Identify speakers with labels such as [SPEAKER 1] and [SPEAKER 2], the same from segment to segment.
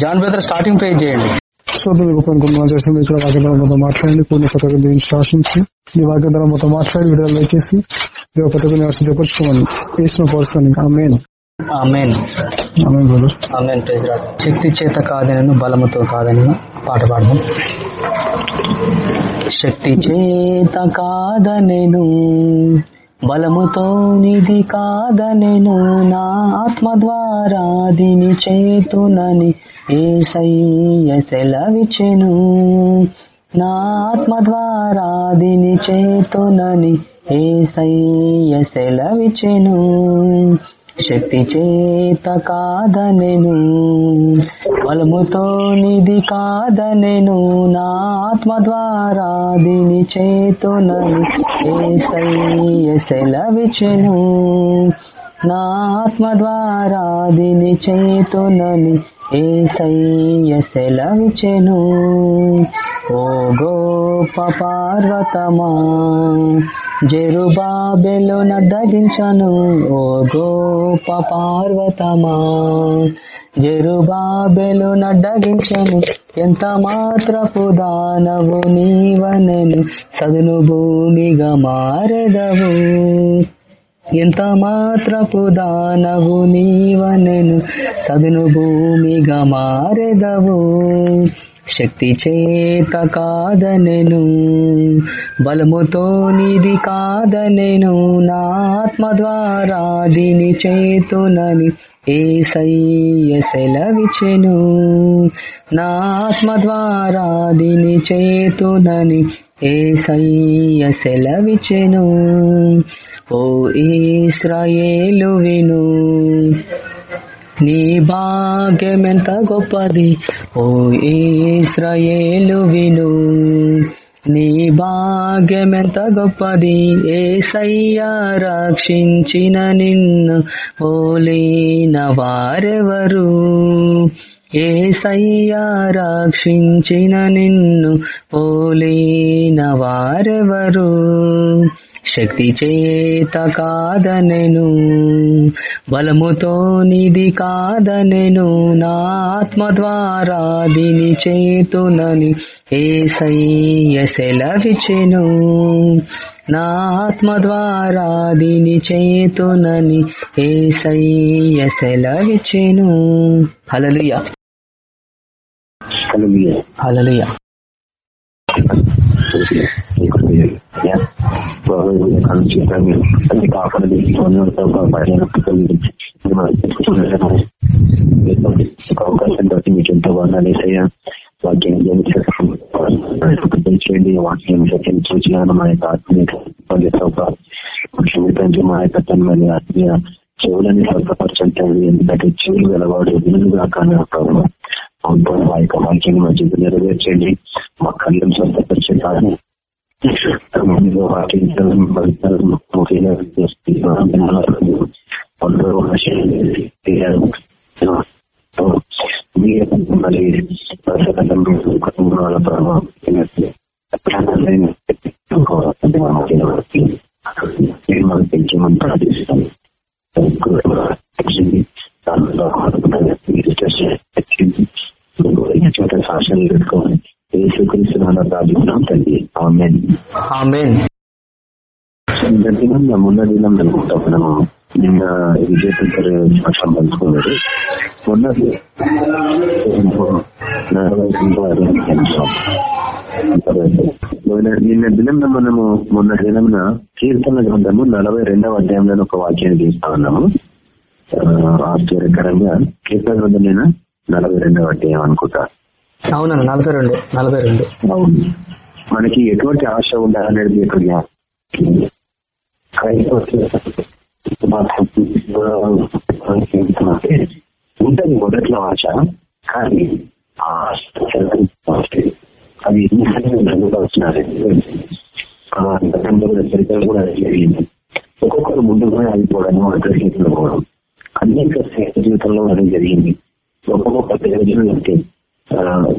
[SPEAKER 1] John brother starting ప్రే చేయండి.
[SPEAKER 2] శోధన చేసి ఇక్కడ మాట్లాడండి. శాసించి మాట్లాడి విడుదల దయచేసి దేవ సిద్ధపరచుకోమని వేసిన పరుస్తాను ఆమెన్.
[SPEAKER 1] శక్తి చేత కాదనను బలముతో కాదని పాట పాడదాం. శక్తి చేత కాదనెను బలముతో నిధి కాదనెను నా ఆత్మ ద్వారా దీని చేతునని ఏసయ్య సెలవిచెను నా ఆత్మ ద్వారా దీని చేతునని ఏసయ్య సెలవిచెను శక్తి చేత కాదనెను బలముతో నిధి కాదనెను. నా ఆత్మ ద్వారా దీని చేతునని ఏసయ్య సెలవిచెను నా ఆత్మ ద్వారా దీని చేతునని ఏసయ్య సెలవిచెను ఓ గోప పార్వతమా జెరుబాబెలు నడ్డగించను ఓ గోప పార్వతమా జెరుబాబెలు నడ్డగించను ఎంత మాత్రపు దానవు నీవనెను సదును భూమిగా మారెదవు. ఎంత మాత్రపు దానవు నీవనెను సదును భూమిగా మారెదవు. శక్తి చేత కాదనెను బలముతో నిధి కాదనెను నా ఆత్మ ద్వారా దీని చేతునని ఏసయ్య సెలవిచెను నా ఆత్మ ద్వారా దీని చేతునని ఏసయ్య సెలవిచెను ఓ ఇస్రాయేలు విను. నీ భాగ్యమెంత గొప్పది? ఓ ఇస్రాయేలు విను. నీ భాగ్యమెంత గొప్పది? ఏసయ్య రక్షించిన నిన్ను? ఓలేన వారెవరు? ఏసయ్య రక్షించిన నిన్ను పోలేన వారెవరు? శక్తి చేత కాదనెను బలముతో నిధి కాదనెను నా ఆత్మ ద్వారా దిని చేతునని ఏసయ్య సెలవిచెను నా ఆత్మ ద్వారా దిని చేతునని ఏసయ్య సెలవిచెను హలలుయ హలలుయ
[SPEAKER 3] అన్ని కాపాడదు అవకాశం బట్టి మీకు ఎంతో వర్ణాలు వేసయ్యా వాక్యం చేయండి వాక్యం సత్యం సూచన మా యొక్క ఆత్మీయ ముఖ్యమంత్రి మా యొక్క తన్మని ఆత్మీయ చెవులని స్వల్పపరచండి ఎందుకంటే చెవులు గలవాడు వినుగా కానీ ప్రభావ ఆ యొక్క వాక్యాన్ని మా జీవితం నెరవేర్చండి మా కళ్ళను స్వల్పపరచండి పెంచమని చోట ప్రార్థిస్తున్నాం తండ్రి. ఆమెన్.
[SPEAKER 1] ఆమెన్.
[SPEAKER 3] దినం మొన్న దినం అనుకుంటాం మనము. నిన్న విజయశంకర్ సాక్ష్యం పంచుకున్నారు. మొన్న నిన్న దినం మనము మొన్న దినమున కీర్తన గ్రంథము నలభై రెండవ అధ్యాయంలో ఒక వాక్యాన్ని తీస్తా ఉన్నాము. ఆశ్చర్యకరంగా కీర్తన గ్రంథం నలభై రెండవ అధ్యాయం అనుకుంటా
[SPEAKER 1] అవునన్న నలభై రెండు నలభై రెండు.
[SPEAKER 3] అవును. మనకి ఎటువంటి ఆశ ఉండాలనేది ఇక్కడ ఉంటుంది మొదట్లో ఆశ కానీ ఆ ఆశ అది వచ్చినారు గతంలో కూడా చరిత్రలు కూడా జరిగింది. ఒక్కొక్కరు ముందు కూడా అయిపోవడం అగ్రహీతలు పోవడం అనేక జీవితంలో అది జరిగింది. ఒక్కొక్క ప్రయోజనం అంటే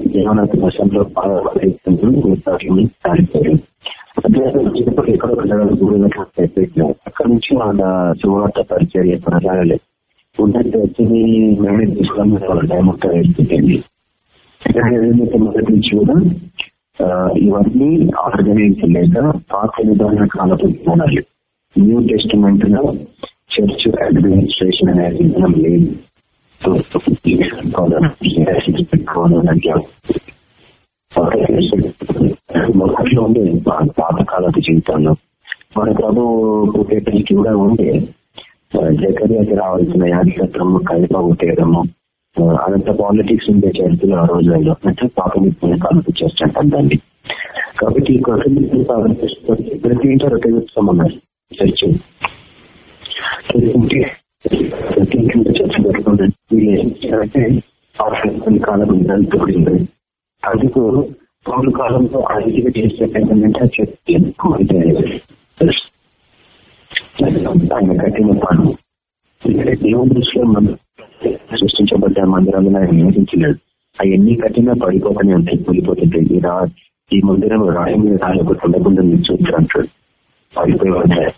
[SPEAKER 3] జీవనాథ వర్షంలో పాల్గొని ఎక్కడో గురువులకు అక్కడ నుంచి వాళ్ళ సువార్త పరిచర్య కొనసాగలేదు ఉంటే వచ్చింది మేనేజ్ చేసుకోవడం వాళ్ళ టైం మొత్తం ఏదైతే మొదటి నుంచి కూడా ఆ, ఇవన్నీ ఆర్గనైజ్ లేక పాత విధాన కాలపు జ్ఞానాలు న్యూ టెస్టిమెంట్లో చర్చ్ అడ్మినిస్ట్రేషన్ అనేది లేదు మొదట్లో ఉండే పాతకాలపు జీవితంలో మన ప్రభు పుట్టేపటికి కూడా ఉండే జకర్యాకి రావాల్సిన యాజకత్వం కైప ఉట్టేయడము అనంత పాలిటిక్స్ ఉండే చర్చలు ఆ రోజులలో అంటే పాపమిత్తున్న కాలపు చర్చ అంటాం కాబట్టి ప్రతి ఇంటర్ రొట్టె ఉన్నారు చర్చ ప్రతి చర్చ కాలం అందుకు పౌరు కాలంలో ఐదుగా చేసే ఏంటంటే ఆ చర్చ ఆయన కట్టిన పను ఇక్కడ దేవుని దృష్టిలో మనం సృష్టించబడ్డ మందిరాలను ఆయన నియోజించలేదు అవన్నీ కట్టినా పడిపోకనే ఉంటాయి కూలిపోతుంటాయి ఈ రా ఈ మందిరం రాయి మీద రాయకుండా ఉండకుండా మీరు చూద్దాం అంటాడు పడిపోయి ఉంటాయి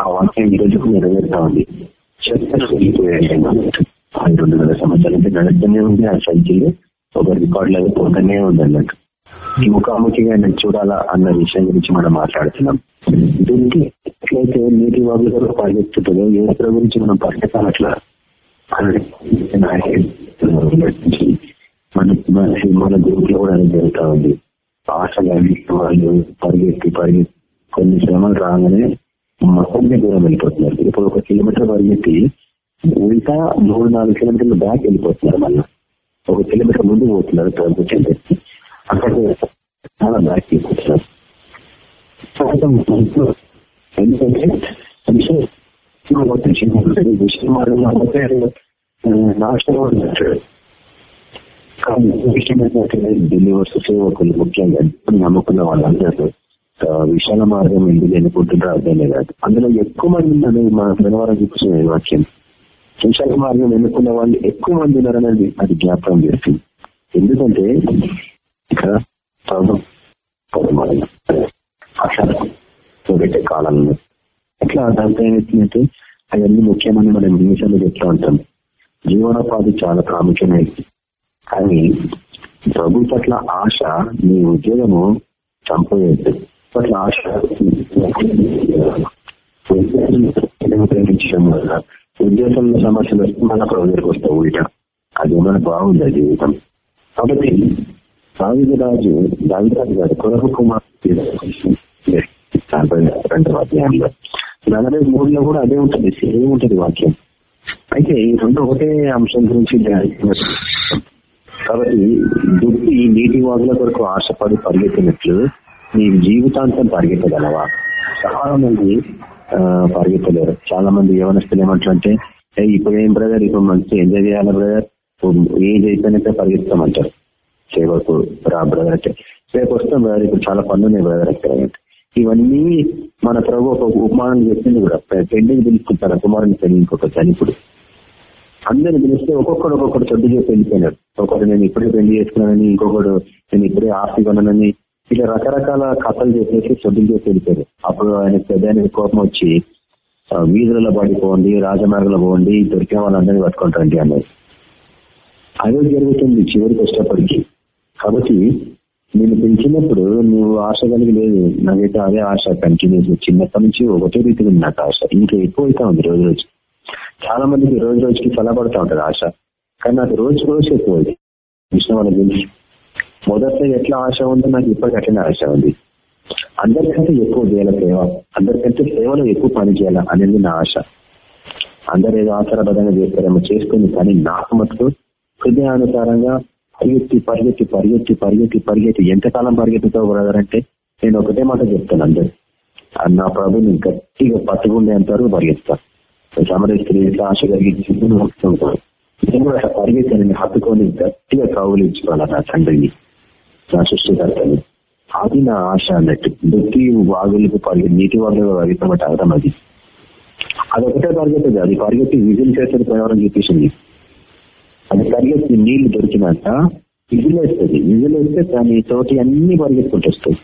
[SPEAKER 3] ఆ వాక్యం ఈ రోజుకు నెరవేరుతా ఉంది చెత్త కూలిపోయాయి అన్నట్టు ఆ రెండు వేల సంవత్సరాల నుంచి నడుస్తూనే ఉంది ఆ సైకిల్. ఒక రికార్డ్ లాగా పోతూనే ఉంది అన్నట్టు ఈ ముఖాముఖిగా నేను చూడాలా అన్న విషయం గురించి మనం మాట్లాడుతున్నాం. దీనికి ఎట్లయితే నీటి వాళ్ళు కూడా పరిగెత్తుతుందో ఏ గురించి మనం పరిగెత్తాలి అట్లా? మన మన గ్రూప్లో కూడా అది జరుగుతా ఉంది. ఆశగా వాళ్ళు పరిగెత్తి పరిగెత్తి కొన్ని శ్రమలు రాగానే మొత్తం దూరం వెళ్ళిపోతున్నారు. ఇప్పుడు ఒక కిలోమీటర్ పరిగెత్తి ఉల్టా మూడు నాలుగు కిలోమీటర్లు బ్యాక్ వెళ్ళిపోతున్నారు మళ్ళీ. ఒక కిలోమీటర్ ముందు పోతున్నారు ప్రభుత్వం అక్కడ చాలా బ్యాక్ వెళ్ళిపోతున్నారు ఎందుకంటే విషయం విషయం నాశనం అన్నట్టు. కానీ విషయం ఏంటంటే బిలీవర్స్ సేవకులు ముఖ్యంగా నమ్ముకున్న వాళ్ళందరూ విశాల మార్గం ఎందుకు ఎన్నుకుంటుంటారో అర్థం కాదు. అందులో ఎక్కువ మంది అనేది మా శనివారం చూపించిన వాక్యం. విశాల మార్గం ఎన్నుకున్న వాళ్ళు ఎక్కువ మంది ఉన్నారనేది అది జ్ఞాపకం చేస్తుంది. ఎందుకంటే ఇక్కడ పెట్టే కాలంలో. అట్లా దాంతో ఏమవుతుందంటే అవన్నీ ముఖ్యమని మనం నిమిషాలు చెప్తూ ఉంటాం. జీవనోపాధి చాలా ప్రాముఖ్యమైనది కానీ ప్రభు పట్ల ఆశ నీ ఉద్యోగము చంపేయద్దు. పట్ల ఆశ ప్రేమించడం వల్ల ఉద్యోగంలో సమస్యలు వస్తే మన ప్రభు దగ్గరికి వస్తావు ఉల్టా అది మన బాగుంది ఆ జీవితం. కాబట్టి దావిద రాజు దావిరాజు గారు కొరకు కుమార్ నలభై రెండవ అధ్యాయంలో నలభై మూడులో కూడా అదే ఉంటుంది సేమ్ ఉంటుంది వాక్యం. అయితే ఈ రెండు ఒకటే అంశం గురించి కాబట్టి దుప్పి నీటి వాగుల కొరకు ఆశపడి పరిగెత్తినట్లు నీ జీవితాంతం పరిగెత్తగలవా? చాలా మంది ఆ, పరిగెత్తలేరు. చాలా మంది యవనస్తులు ఏమంటారంటే ఇప్పుడు ఏం బ్రదర్ ఇప్పుడు మంచి ఎంజాయ్ చేయాలి బ్రదర్ ఏజ్ అయిపోయినట్టే పరిగెత్తామంటారు. సేవకు రా బ్రదర్ అంటే. సేపు వస్తాం బ్రదర్ ఇప్పుడు చాలా పనులు ఉన్నాయి బ్రదర్ అంటే. ఇవన్నీ మన ప్రభు ఒక ఉపమానం చెప్పింది కూడా. పెండింగ్ పెళ్ళికి పిలుచుకుంటారు కుమారుని పెళ్ళి ఇంకొక చనిపుడు అందరిని పిలిస్తే ఒక్కొక్కడు ఒక్కొక్కడు చెడ్డు చేసి వెళ్ళిపోయినాడు. ఒకడు నేను ఇప్పుడే పెళ్ళి చేసుకున్నానని ఇంకొకడు నేను ఇప్పుడే ఆస్తి కొన్నానని ఇలా రకరకాల కథలు చేసేసి చొడ్డులు చేసి వెళ్ళిపోయారు. అప్పుడు ఆయన పెద్ద కోపం వచ్చి వీధులలో పడిపోండి రాజమార్గంలో పోండి దొరికిన వాళ్ళందరినీ పట్టుకుంటారండి అన్నది అదే జరుగుతుంది చివరికి వచ్చేప్పటికీ కాబట్టి నేను పెంచినప్పుడు నువ్వు ఆశ కలిగి లేదు నాకైతే అదే ఆశ కంటిన్యూస్ చిన్నప్పటి నుంచి ఒకటే రీతిగా ఉంది నాకు ఆశ. ఇంకా ఎక్కువ అవుతా ఉంది రోజు రోజు చాలా మందికి రోజు రోజుకి ఫలపడతా ఉంటుంది ఆశ. కానీ నాకు రోజు రోజు ఎక్కువ విషయం వాళ్ళకి మొదట్లో ఎట్లా ఆశ ఉందో నాకు ఇప్పటికి అట్లనే ఆశ ఉంది. అందరికంటే ఎక్కువ చేయాల సేవ అందరికంటే సేవలో ఎక్కువ పని చేయాలా అనేది నా ఆశ. అందరు ఏదో ఆచారబద్ధంగా చేస్తారేమో చేసుకుని కానీ నాకు మటుకు హృదయానుసారంగా పరిగెత్తి పరిగెత్తి పరిగెత్తి పరిగెత్తి పరిగెత్తి ఎంతకాలం పరిగెత్తుతావు బ్రదర్ అంటే నేను ఒకటే మాట చెప్తాను అందరు. ఆ నా ప్రభుని గట్టిగా పట్టుకుండే అంతవరకు పరిగెత్తాను సమర స్త్రీ ఎట్లా ఆశ కలిగించి నేను కూడా అట్లా పరిగెత్తాను హత్తుకొని గట్టిగా కౌలించుకోవాలి నా తండ్రిని. నా సృష్టికర్తని అది నా ఆశ అన్నట్టు బుద్ధి వాగులకు పరిగెత్తి నీటి వాగులకు పరిగెత్తమంటే అర్థం అది. అదొకటే పరిగెత్తదు అది. పరిగెత్తి విజిల్ చేసేది ప్రయోగం చూపించింది అది పరిగెత్తి నీళ్ళు దొరికినాక విజిల్ వేస్తుంది. విజిల్ వేస్తే దాని తోటి అన్ని పరిగెత్తుకుంటూ వస్తాయి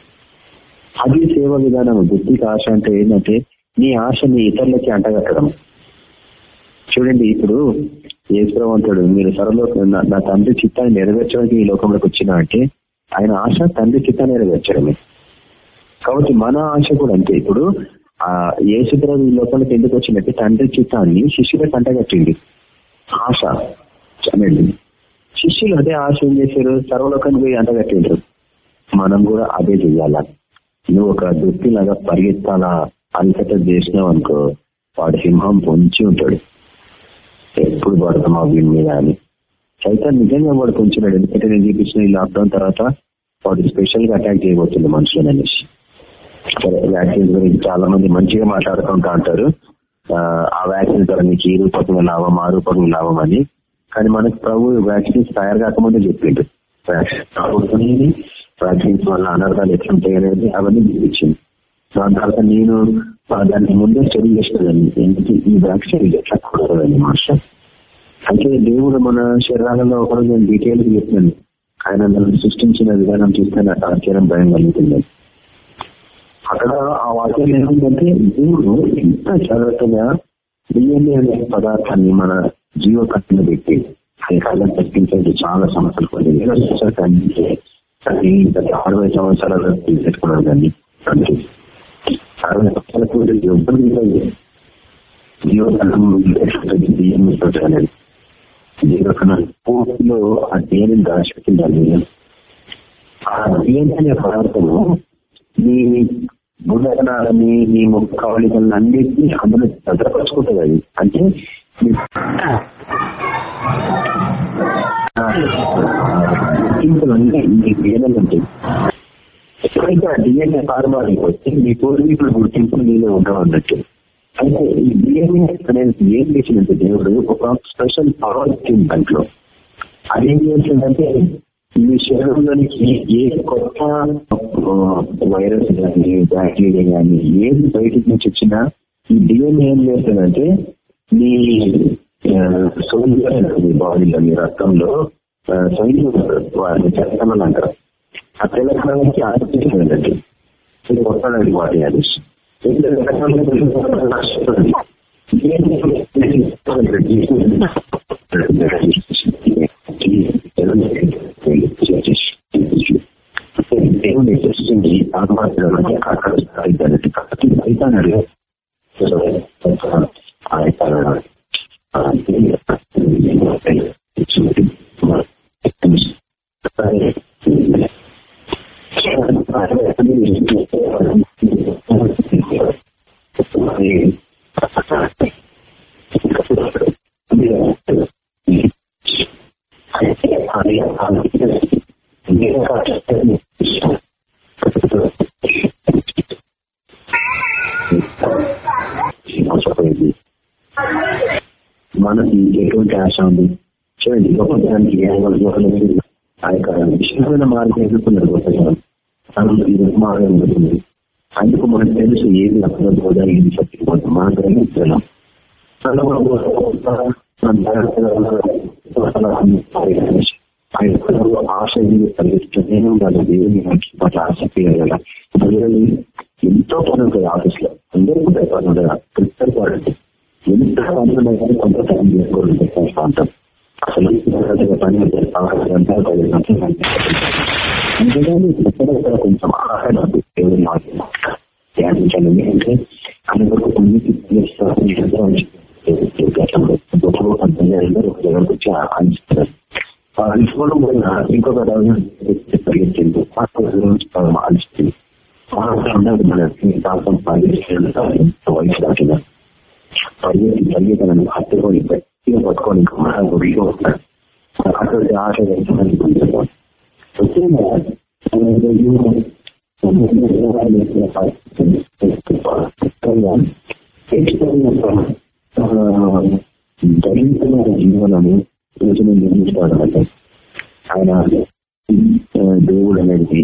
[SPEAKER 3] అది సేవ విధానం బుద్ధికి ఆశ అంటే ఏంటంటే నీ ఆశని ఇతరులకి అంటగట్టడం. చూడండి ఇప్పుడు ఏసుప్రవంతుడు మీరు సరలో నా తండ్రి చిత్తాన్ని నెరవేర్చడానికి ఈ లోకంలోకి వచ్చినా అంటే ఆయన ఆశ తండ్రి చిత్తాన్ని నెరవేర్చడమే కాబట్టి మన ఆశ కూడా అంతే. ఇప్పుడు ఆ యేసుప్రభు ఈ లోపలికి ఎందుకు వచ్చినట్టు తండ్రి చిత్తాన్ని శిష్యులకు కంటగట్టింది ఆశ. అనండి శిష్యులు అదే ఆశ ఏం చేశారు? సర్వలోకానికి పోయి అంటగట్టిండ్రు మనం కూడా అదే చెయ్యాల? నువ్వు ఒక దుఃఖిలాగా పరిగెత్తాలా? అలసట చేసినావు అనుకో వాడు సింహం పొంచి ఉంటాడు. ఎప్పుడు పడతామా వీడి మీద అని. సైతం నిజంగా వాడు పొంచినాడు. ఎందుకంటే నేను చూపించిన ఈ లాక్డౌన్ తర్వాత వాడు స్పెషల్గా అటాక్ చేయబోతుంది మనుషులను అనేసి. సరే వ్యాక్సిన్స్ గురించి చాలా మంది మంచిగా మాట్లాడుకుంటా అంటారు ఆ, వ్యాక్సిన్ ద్వారా మీకు ఈ రూపకంగా లాభం ఆ రూపకంగా లాభం అని. కానీ మనకు ప్రభు వ్యాక్సిన్స్ తయారు కాకముందే చెప్పిండు. వ్యాక్సిన్ వ్యాక్సిన్స్ వల్ల అనర్థాలు ఎట్లుంటాయి అనేది అవన్నీ చూపించింది దాని తర్వాత నేను దానికి ముందే స్టడీ చేసినదాన్ని. ఎందుకంటే ఈ వ్యాక్సిన్ ఎట్లా కూడదని మాస్టర్. అయితే దేవుడు మన శరీరాలలో ఒకరోజు నేను డీటెయిల్గా ఆయన నన్ను సృష్టించిన విధానం చూస్తే నాకు ఆశ్చర్యం భయం కలుగుతుంది. అక్కడ ఆ వాక్యం ఏమిటంటే దేవుడు ఎంత జాగ్రత్తగా డిఎన్ఏ అనే పదార్థాన్ని మన జీవ కట్టిన పెట్టి ఆయన కాలం తగ్గించేది చాలా సమస్యలు కొన్ని వేల సంవత్సరాలు కానీ గత అరవై సంవత్సరాలు తీసేసుకున్నాను కానీ అంటే అరవై సంవత్సరాలకు ఇబ్బంది లేదు జీవకణం డిఎన్ఏ అనేది. జీవకణం పూర్తిలో ఆ డిఎన్ఏ దాచిపెట్టింది ఆ డిఎన్ఏ అనే పదార్థము నీ గుణగణాలని నీ ముఖ కవళికలను అన్నింటినీ అందులో భద్రపరుచుకుంటుంది అది. అంటే నీ- ఆ, గుర్తింపులన్నీ ఉంటాయి. ఎప్పుడైతే ఆ డిఎన్ఏ తారుమారికి వచ్చి మీ పూర్వీకుల గుర్తింపు నీలో ఉండవు అన్నట్టు. అంటే ఈ డిఎన్ఏ అనేది ఏం చేసిందంటే దేవుడు ఒక స్పెషల్ పవర్ ఇచ్చింది దాంట్లో. అదేం చేసిందంటే మీ శరీరంలోనికి ఏ కొత్త వైరస్ కానీ బ్యాక్టీరియా కానీ ఏది బయటికి నుంచి వచ్చినా ఈ డిఎన్ఏ ఏం చేస్తుందంటే మీ సోల్జర్ మీ బాడీలో మీ రక్తంలో సైన్యం వారిని తెలంగాణలు అంటారు. ఆ తెలంగాణకి ఆలోచించండి ఏంటంటే కొత్తది వాటి అనేసి దేవుని సృష్టించి ఆత్మహత్యలకి అక్కడ అయిపోయినట్టు కాబట్టి అయిపోయినాడు మోసపోయింది మనకి ఎటువంటి ఆశ ఉంది? చూడండి గొప్ప దానికి ఆ యొక్క విషయమైన మార్గం ఎదుర్కొన్నారు గొప్ప జనం. అందులో మార్గం ఉంటుంది అందుకు మనకు తెలుసు ఏది అక్కడ పోదా మాత్రమే సత్యపోతాం మన గ్రహించడం ఆశ కలిగిస్తూనే ఉండాలి. దేవుని మనకి పట్ల ఆసక్తి కదా ప్రజలు ఎంతో పని ఉంటుంది ఆఫీస్లో అందరూ ఉంటాయి పని ఉండదు ప్రిపేర్ పడండి ఎంత పని ఉన్నా కానీ కొంత టైం చేసుకోవాలి ప్రాంతం ఉంటాం అసలు ఇంత అందుకని ఎక్కడ కూడా కొంచెం ఆహారం అంటే కొన్ని గతంలో అందరూ ఒక దగ్గరకు వచ్చి వల్ల ఇంకొక పరిగెత్తింది ఉండదు మనకి దాంతో పరిగెత్తి వయసు దాటిన పరిగెత్తి పట్టుకొని అటువంటి ఆశ వేస్తామని కొంచెం జీవనము రోజున నిర్మిస్తాడు అంటే ఆయన దేవుడు అనేది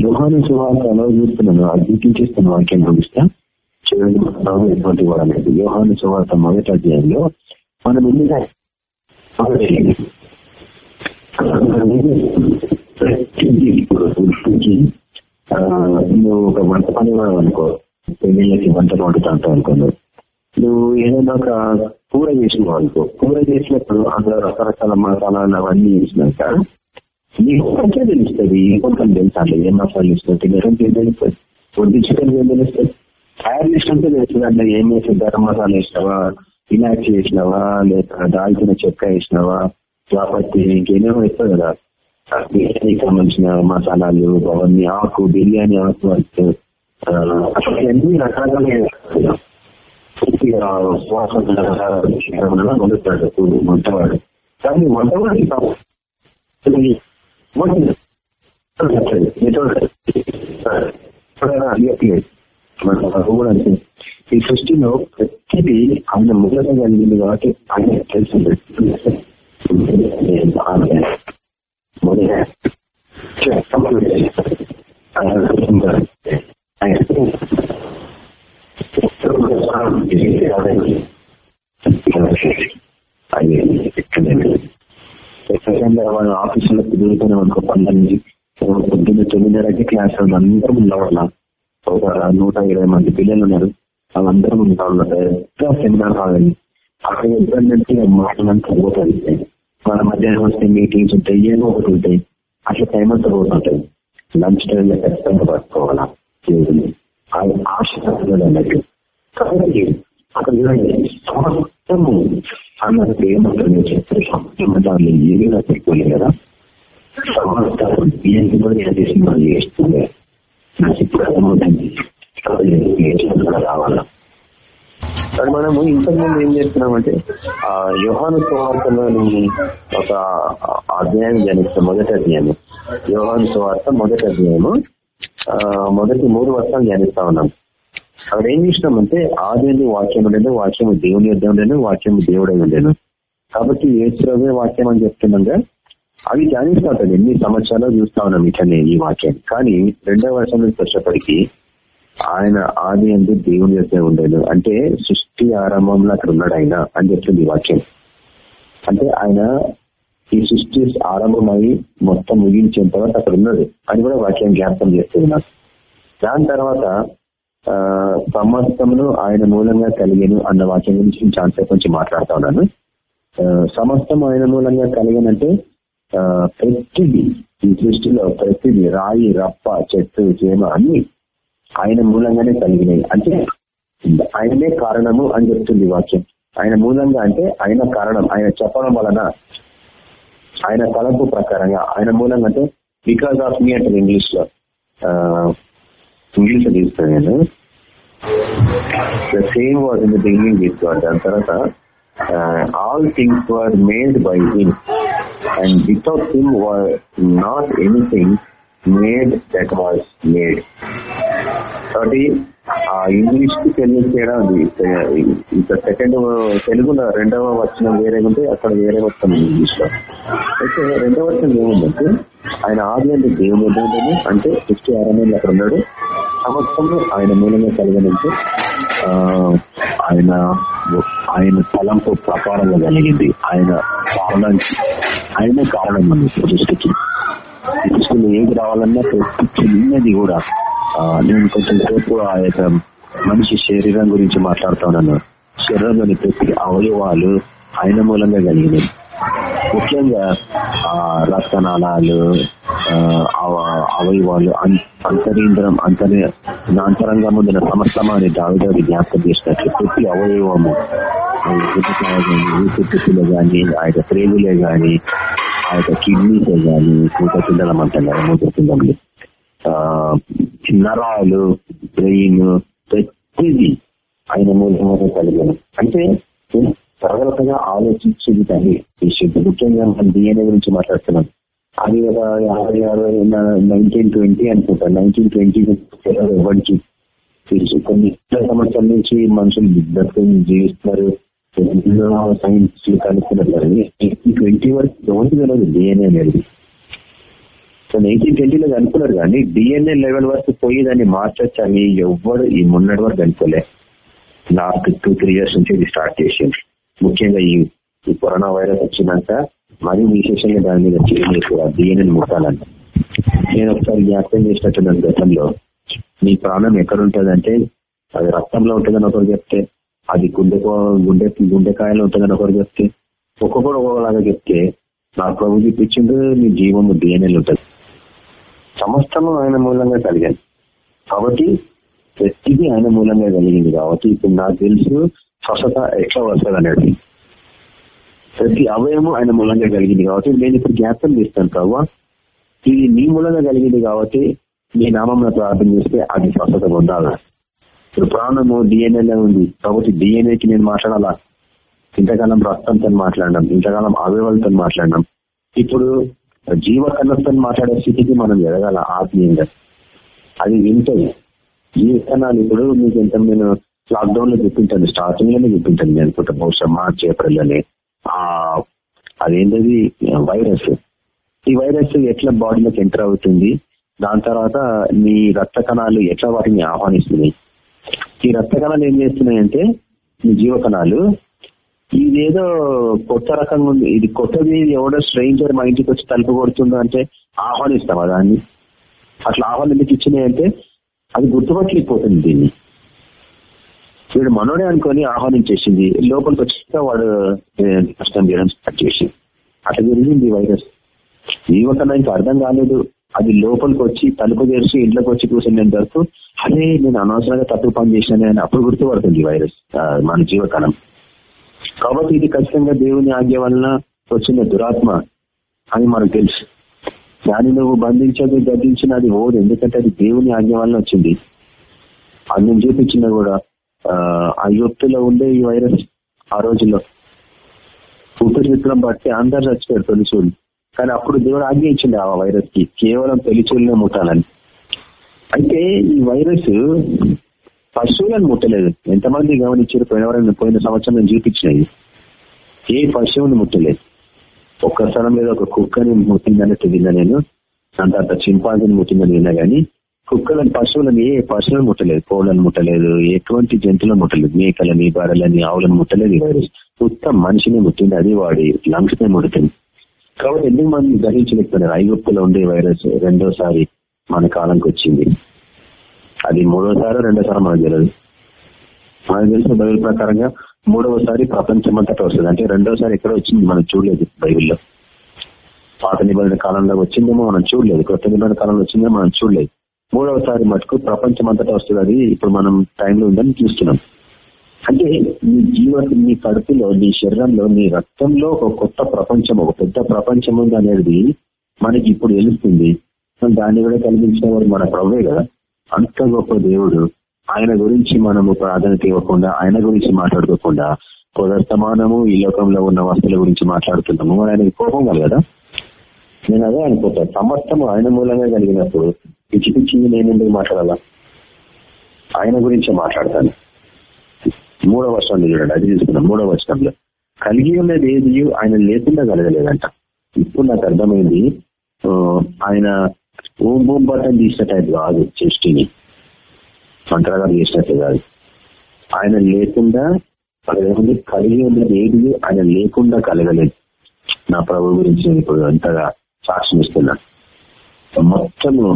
[SPEAKER 3] యోహాను సువార్త ఎలా చూస్తున్నాను అద్భుతించేస్తున్న వాక్యం చూపిస్తా చూడండి ఎటువంటి వాడు అనేది యోహాను సువార్త మొదటి అధ్యాయంలో మనం ఎందుకు నువ్వు ఒక వంట పని అనుకో పెళ్ళిళ్ళకి వంటలు వండుతా అంటావు అనుకో నువ్వు ఏదైనా ఒక కూర చేసినావు అనుకో కూర చేసినప్పుడు అందులో రకరకాల మసాలాలు అవన్నీ వేసినాక నీకు కొంచెం తెలుస్తుంది కొంచెం తెలుసాలి ఏ మసాలా ఇస్తుంది గరం ఏం తెలుస్తుంది వడ్డించడం ఏం తెలుస్తుంది? తయారు చేసినట్టు తెలుస్తుంది అంటే ఏం వేసి గరం మసాలా ఇస్తావా ఇలాచి వేసినావా లేక దాల్చిన చెక్క వేసినావా? చాపతి ఇంకేమేమో ఇస్తుంది కదా. బిర్యానీకి సంబంధించిన మసాలాలు అవన్నీ ఆకు బిర్యానీ ఆకు అంటే అసలు అట్లా ఎన్ని రకరకాల పూర్తిగా వంటవాడు. కానీ వంటవాడి కాదు. కూడా అంతే. ఈ సృష్టిలో ప్రతిదీ ఆయన మూలంగా కలిగింది కాబట్టి ఆయన తెలిసింది ఆఫీసులో తిరుగుతూనే అనుకో పనులన్నీ పొద్దున్న తొమ్మిదిన్నరకి క్లాస్ అందరం వాళ్ళ ఒక నూట ఇరవై మంది పిల్లలు ఉన్నారు. వాళ్ళందరూ ఉంటా ఉన్నారు. సెమినార్ కావాలి అక్కడ ఎప్పుడంటే మాటలంతా పోతుంది వాళ్ళ మధ్యాహ్నం వస్తే మీటింగ్స్ ఉంటాయి ఏమో ఒకటి ఉంటాయి. అట్లా టైం అంతా పోతుంటాయి. లంచ్ టైంలో ఖచ్చితంగా పట్టుకోవాలా దేవుడిని అది ఆశ అన్నట్టు. కాబట్టి అక్కడ చూడండి సమస్తము అన్నది ఏమంటారు చెప్తారు సమస్తం దాన్ని ఏమీ నాకు పెట్టుకోలేదు కదా సమస్తం ఏంటి కూడా నేను చేసి మళ్ళీ చేస్తుంది నాకు ఇప్పుడు అర్థమవుతుంది రావాలా కానీ మనము ఇంతకుముందు ఏం చేస్తున్నామంటే ఆ యోహాను సువార్తలోని ఒక అధ్యాయం ధ్యానిస్తాం మొదటి అధ్యాయం యోహాను సువార్త మొదటి అధ్యాయము ఆ, మొదటి మూడు వర్షాలు ధ్యానిస్తా ఉన్నాం. అక్కడ ఏం చేసినామంటే ఆది వాక్యం ఉండేది వాక్యము దేవుని యుద్ధం ఉండేను వాక్యము దేవుడై ఉండేను. కాబట్టి ఏసులోనే వాక్యం అని చెప్తున్నాగా అవి ధ్యానిస్తూ ఉంటుంది ఎన్ని సంవత్సరాలు చూస్తా ఉన్నాం ఇట్లనే ఈ వాక్యం కానీ రెండవ వర్షం నుంచి వచ్చేప్పటికీ ఆయన ఆది అందు దేవుని చేస్తే ఉండేది అంటే సృష్టి ఆరంభంలో అక్కడ ఉన్నాడు ఆయన అని చెప్తుంది ఈ వాక్యం. అంటే ఆయన ఈ సృష్టి ఆరంభమై మొత్తం ముగించిన తర్వాత అక్కడ ఉన్నాడు. అని కూడా వాక్యం జ్ఞాపకం చేస్తుంది నాకు. దాని తర్వాత ఆ, సమస్తమును ఆయన మూలంగా కలిగాను అన్న వాక్యం గురించి నేను చాలాసేపు నుంచి మాట్లాడుతా ఉన్నాను. సమస్తం ఆయన మూలంగా కలిగానంటే ప్రతిదీ ఈ సృష్టిలో ప్రతిదీ రాయి రప్ప చెట్టు చేమ అన్ని ఆయన మూలంగానే కలిగినాయి. అంటే ఆయననే కారణము అని చెప్తుంది వాక్యం. ఆయన మూలంగా అంటే ఆయన కారణం ఆయన చెప్పడం వలన ఆయన తలపు ప్రకారంగా ఆయన మూలంగా అంటే బికాస్ ఆఫ్ మీ అంటే ఇంగ్లీష్లో ఇంగ్లీష్లో తీస్తాను నేను. The same was in the beginning తీసుకోవాలి దాని తర్వాత all things were made by him and without him were not anything made that was made కాబట్టి ఆ ఇంగ్లీష్కి తెలుగు తేడా ఉంది. ఇంకా సెకండ్ తెలుగులో రెండవ వచనం వేరే ఉంటే అక్కడ వేరే వస్తుంది ఇంగ్లీష్లో అయితే రెండవ వచనం ఏముందంటే ఆయన ఆది అంటే దేవుని ఏంటంటే అంటే సృష్టి ఆరంభంలో అక్కడ ఉన్నాడు. సంవత్సరంలో ఆయన మూలంగా కలిగినంటే ఆయన ఆయన తలంపు ప్రకారంగా కలిగింది ఆయన కారణానికి ఆయనే కారణం అండి సృష్టికి సృష్టిలో ఏది రావాలన్నా ప్రతి చిన్నది కూడా నేను కొంచెం సేపు ఆ యొక్క మనిషి శరీరం గురించి మాట్లాడుతా ఉన్నాను. శరీరంలోని ప్రతి అవయవాలు ఆయన మూలంగా కలిగినాయి. ముఖ్యంగా ఆ రక్తనాళాలు ఆ, అవ- అవయవాలు అంతరీంద్రం అంతరి అంతరంగా ముందున సమస్తమాన్ని దావిదావి జ్ఞాపకం చేసినట్లు ప్రతి అవయవము ఊపిరితిత్తులే కానీ ఆ యొక్క ప్రేగులే కానీ ఆ యొక్క కిడ్నీసే గాని మూతపిండలం అంటాం మూతపిండములు నరాలు బ్రెయిన్ ప్రతిదీ ఆయన మూలంగా కలిగాను అంటే సరళతగా ఆలోచించింది తల్లి ఈ శుద్ధ ముఖ్యంగా మనం డిఎన్ఏ గురించి మాట్లాడుతున్నాం. అది ఒక యాభై యాభై నైన్టీన్ ట్వంటీ అనుకుంటా. నైన్టీన్ ట్వంటీ ఇవ్వడానికి తెలుసు కొన్ని సంవత్సరం సంవత్సరాల నుంచి మనుషులు బ్రతుకుని జీవిస్తున్నారు. ఎన్నో సైన్స్ కనుక్కున్నారు ఎయిటీన్ ట్వంటీ వరకు ఎవరికి తెలియదు డిఎన్ఏ అనేది. సో నైన్టీన్ ట్వంటీలో కనుక్కున్నారు కానీ డిఎన్ఏ లెవెల్ వరకు పోయి దాన్ని మార్చొచ్చు అని ఎవ్వరు ఈ మొన్నటి వరకు కనుక్కోలే లాస్ట్ టూ త్రీ ఇయర్స్ నుంచి ఇది స్టార్ట్ చేసింది ముఖ్యంగా ఈ ఈ కరోనా వైరస్ వచ్చినాక మరీ విశేషంగా దాని మీద డిఎన్ఏ ముట్టాలంట. నేను ఒకసారి జ్ఞాపకం చేసినట్టున్నాను గతంలో. మీ ప్రాణం ఎక్కడ ఉంటుందంటే అది రక్తంలో ఉంటుందని ఒకరు చెప్తే అది గుండె గుండె గుండెకాయలు ఉంటుందని ఒకరు చెప్తే ఒక్కొక్కరు ఒక్కొక్కలాగా చెప్తే నా ప్రభు చూపించిండు మీ జీవము డిఎన్ఎల్ ఉంటుంది. సమస్తము ఆయన మూలంగా కలిగాను. కాబట్టి ప్రతిదీ ఆయన మూలంగా కలిగింది. కాబట్టి ఇప్పుడు నాకు తెలుసు స్వస్థత ఎట్లా వస్తుంది అనేది. ప్రతి అవయము ఆయన మూలంగా కలిగింది కాబట్టి నేను ఇప్పుడు జ్ఞాపకం చేస్తాను ప్రభావ ఇది నీ మూలంగా కలిగింది కాబట్టి నీ నామం ప్రార్థన చేస్తే అది స్వస్థత పొందాల? ఇప్పుడు ప్రాణము డిఎన్ఏలో ఉంది. కాబట్టి డిఎన్ఏకి నేను మాట్లాడాలా? ఇంతకాలం రక్తంతో మాట్లాడినాం ఇంతకాలం అవయవాలతో మాట్లాడినాం. ఇప్పుడు జీవకణంతో మాట్లాడే స్థితికి మనం ఎదగాల ఆత్మీయంగా? అది వింటది జీవకణాలు ఇప్పుడు మీకు ఎంత నేను లాక్డౌన్లో చూపించండి స్టార్టింగ్లోనే చూపించండి నేను అనుకుంటా. బహుశా మార్చ్ ఏప్రిల్లోనే అదేంటది? వైరస్. ఈ వైరస్ ఎట్లా బాడీలోకి ఎంటర్ అవుతుంది? దాని తర్వాత మీ రక్త కణాలు ఎట్లా వాటిని ఆహ్వానిస్తున్నాయి? ఈ రక్త కణాలు ఏం చేస్తున్నాయంటే మీ జీవ కణాలు ఇదేదో కొత్త రకంగా ఉంది. ఇది కొత్తది ఎవడో స్ట్రేంజర్ మా ఇంటికి వచ్చి తలుపు కొడుతుందో అంటే ఆహ్వానిస్తాం దాన్ని? అట్లా ఆహ్వానం ఎందుకు ఇచ్చినాయంటే అది గుర్తుపట్టలేకపోతుంది దీన్ని. వీడు మనోడే అనుకొని ఆహ్వానించేసింది లోపలికి వచ్చాక వాడు నష్టం చేయడం స్టార్ట్ చేసింది. అట్లా జరిగింది వైరస్. జీవకణానికి అర్థం కాలేదు. అది లోపలికి వచ్చి తలుపు తెరిచి ఇంట్లోకి వచ్చి కూర్చొని నేను దొరుకు అదే నేను అనవసరంగా తప్పు పని చేసినాను అని అప్పుడు గుర్తుపడుతుంది వైరస్ మన జీవకణం. కాబట్టి ఇది ఖచ్చితంగా దేవుని ఆజ్ఞ వలన వచ్చిన దురాత్మ అని మనకు తెలుసు. దాన్ని నువ్వు బంధించదు గద్దించినది ఓదు. ఎందుకంటే అది దేవుని ఆజ్ఞ వలన వచ్చింది. అది నేను చూపించినా కూడా ఆ యుక్తిలో ఉండే ఈ వైరస్ ఆ రోజుల్లో. ఊపిరితిత్తులను బట్టి అందరు చచ్చిపోయారు తొలిచూళ్ళు కానీ అప్పుడు దేవుడు ఆజ్ఞ ఇచ్చింది ఆ వైరస్కి కేవలం తొలిచూళ్ళనే ముట్టాలని. అయితే ఈ వైరస్ పశువులను ముట్టలేదు. ఎంతమంది గమనించారు? పోయిన పోయిన సంవత్సరం నేను చూపించినాయి ఏ పశువుని ముట్టలేదు. ఒక్క స్థలం మీద ఒక కుక్కని ముట్టిందన్నట్టు విన్నా నేను. దాని తర్వాత చింపాజీని ముట్టిందని విన్నా గానీ కుక్కలను పశువులను ఏ పశువులను ముట్టలేదు కోళ్ళను ముట్టలేదు ఎటువంటి జంతువులను ముట్టలేదు మేకలని బర్రెలని ఆవులను ముట్టలేదు ఈ వైరస్ ఉత్తమ మనిషిని ముట్టింది అది వాడి లంగ్స్ నే ముడుతుంది. కాబట్టి ఎందుకు మంది గ్రహించలేకపోయినారు ఐగుప్తులో ఉండే వైరస్ రెండోసారి మన కాలంకి వచ్చింది. అది మూడోసారి రెండోసారి మనకు తెలియదు మనకు తెలిసిన బైబిల్ ప్రకారంగా మూడవసారి ప్రపంచమంతటా వస్తుంది. అంటే రెండోసారి ఎక్కడ వచ్చింది మనం చూడలేదు బైబిల్లో. పాత నిబంధన కాలంలో వచ్చిందేమో మనం చూడలేదు. కొత్త నిబంధన కాలంలో వచ్చిందేమో మనం చూడలేదు. మూడవసారి మటుకు ప్రపంచం అంతటా వస్తుంది. అది ఇప్పుడు మనం టైంలో ఉందని చూస్తున్నాం. అంటే నీ జీవ నీ కడుపులో నీ శరీరంలో నీ రక్తంలో ఒక కొత్త ప్రపంచం ఒక పెద్ద ప్రపంచం ఉంది అనేది మనకి ఇప్పుడు తెలుస్తుంది. దాన్ని కూడా కలిగించిన వాడు మన ప్రభువే కదా. అంత గొప్ప దేవుడు. ఆయన గురించి మనము ప్రాధాన్యత ఇవ్వకుండా ఆయన గురించి మాట్లాడుకోకుండా పొదర్తమానము ఈ లోకంలో ఉన్న వస్తువుల గురించి మాట్లాడుతున్నాము. ఆయనకి కోపం కదా నేను అదే అనుకుంటాను సమస్తం ఆయన మూలంగా కలిగినప్పుడు పిచ్చి పిచ్చి నేను ఎందుకు మాట్లాడాలా? ఆయన గురించే మాట్లాడతాను. మూడవ వర్షంలో చూడండి అది తీసుకున్నాం మూడవ వర్షంలో కలిగి ఉన్నది ఏది? ఆయన లేకుండా కలగలేదంట. ఇప్పుడు నాకు అర్థమైంది ఆయన ఓం బూం బటన్ టైప్ కాదు సృష్టిని. మంత్రగారు చేసినట్టు కాదు. ఆయన లేకుండా ఏముంది కలిగి ఉన్నది ఏది? ఆయన లేకుండా కలగలేదు. నా ప్రభు గురించి ఇప్పుడు అంతగా సాక్ష్యం మొత్తము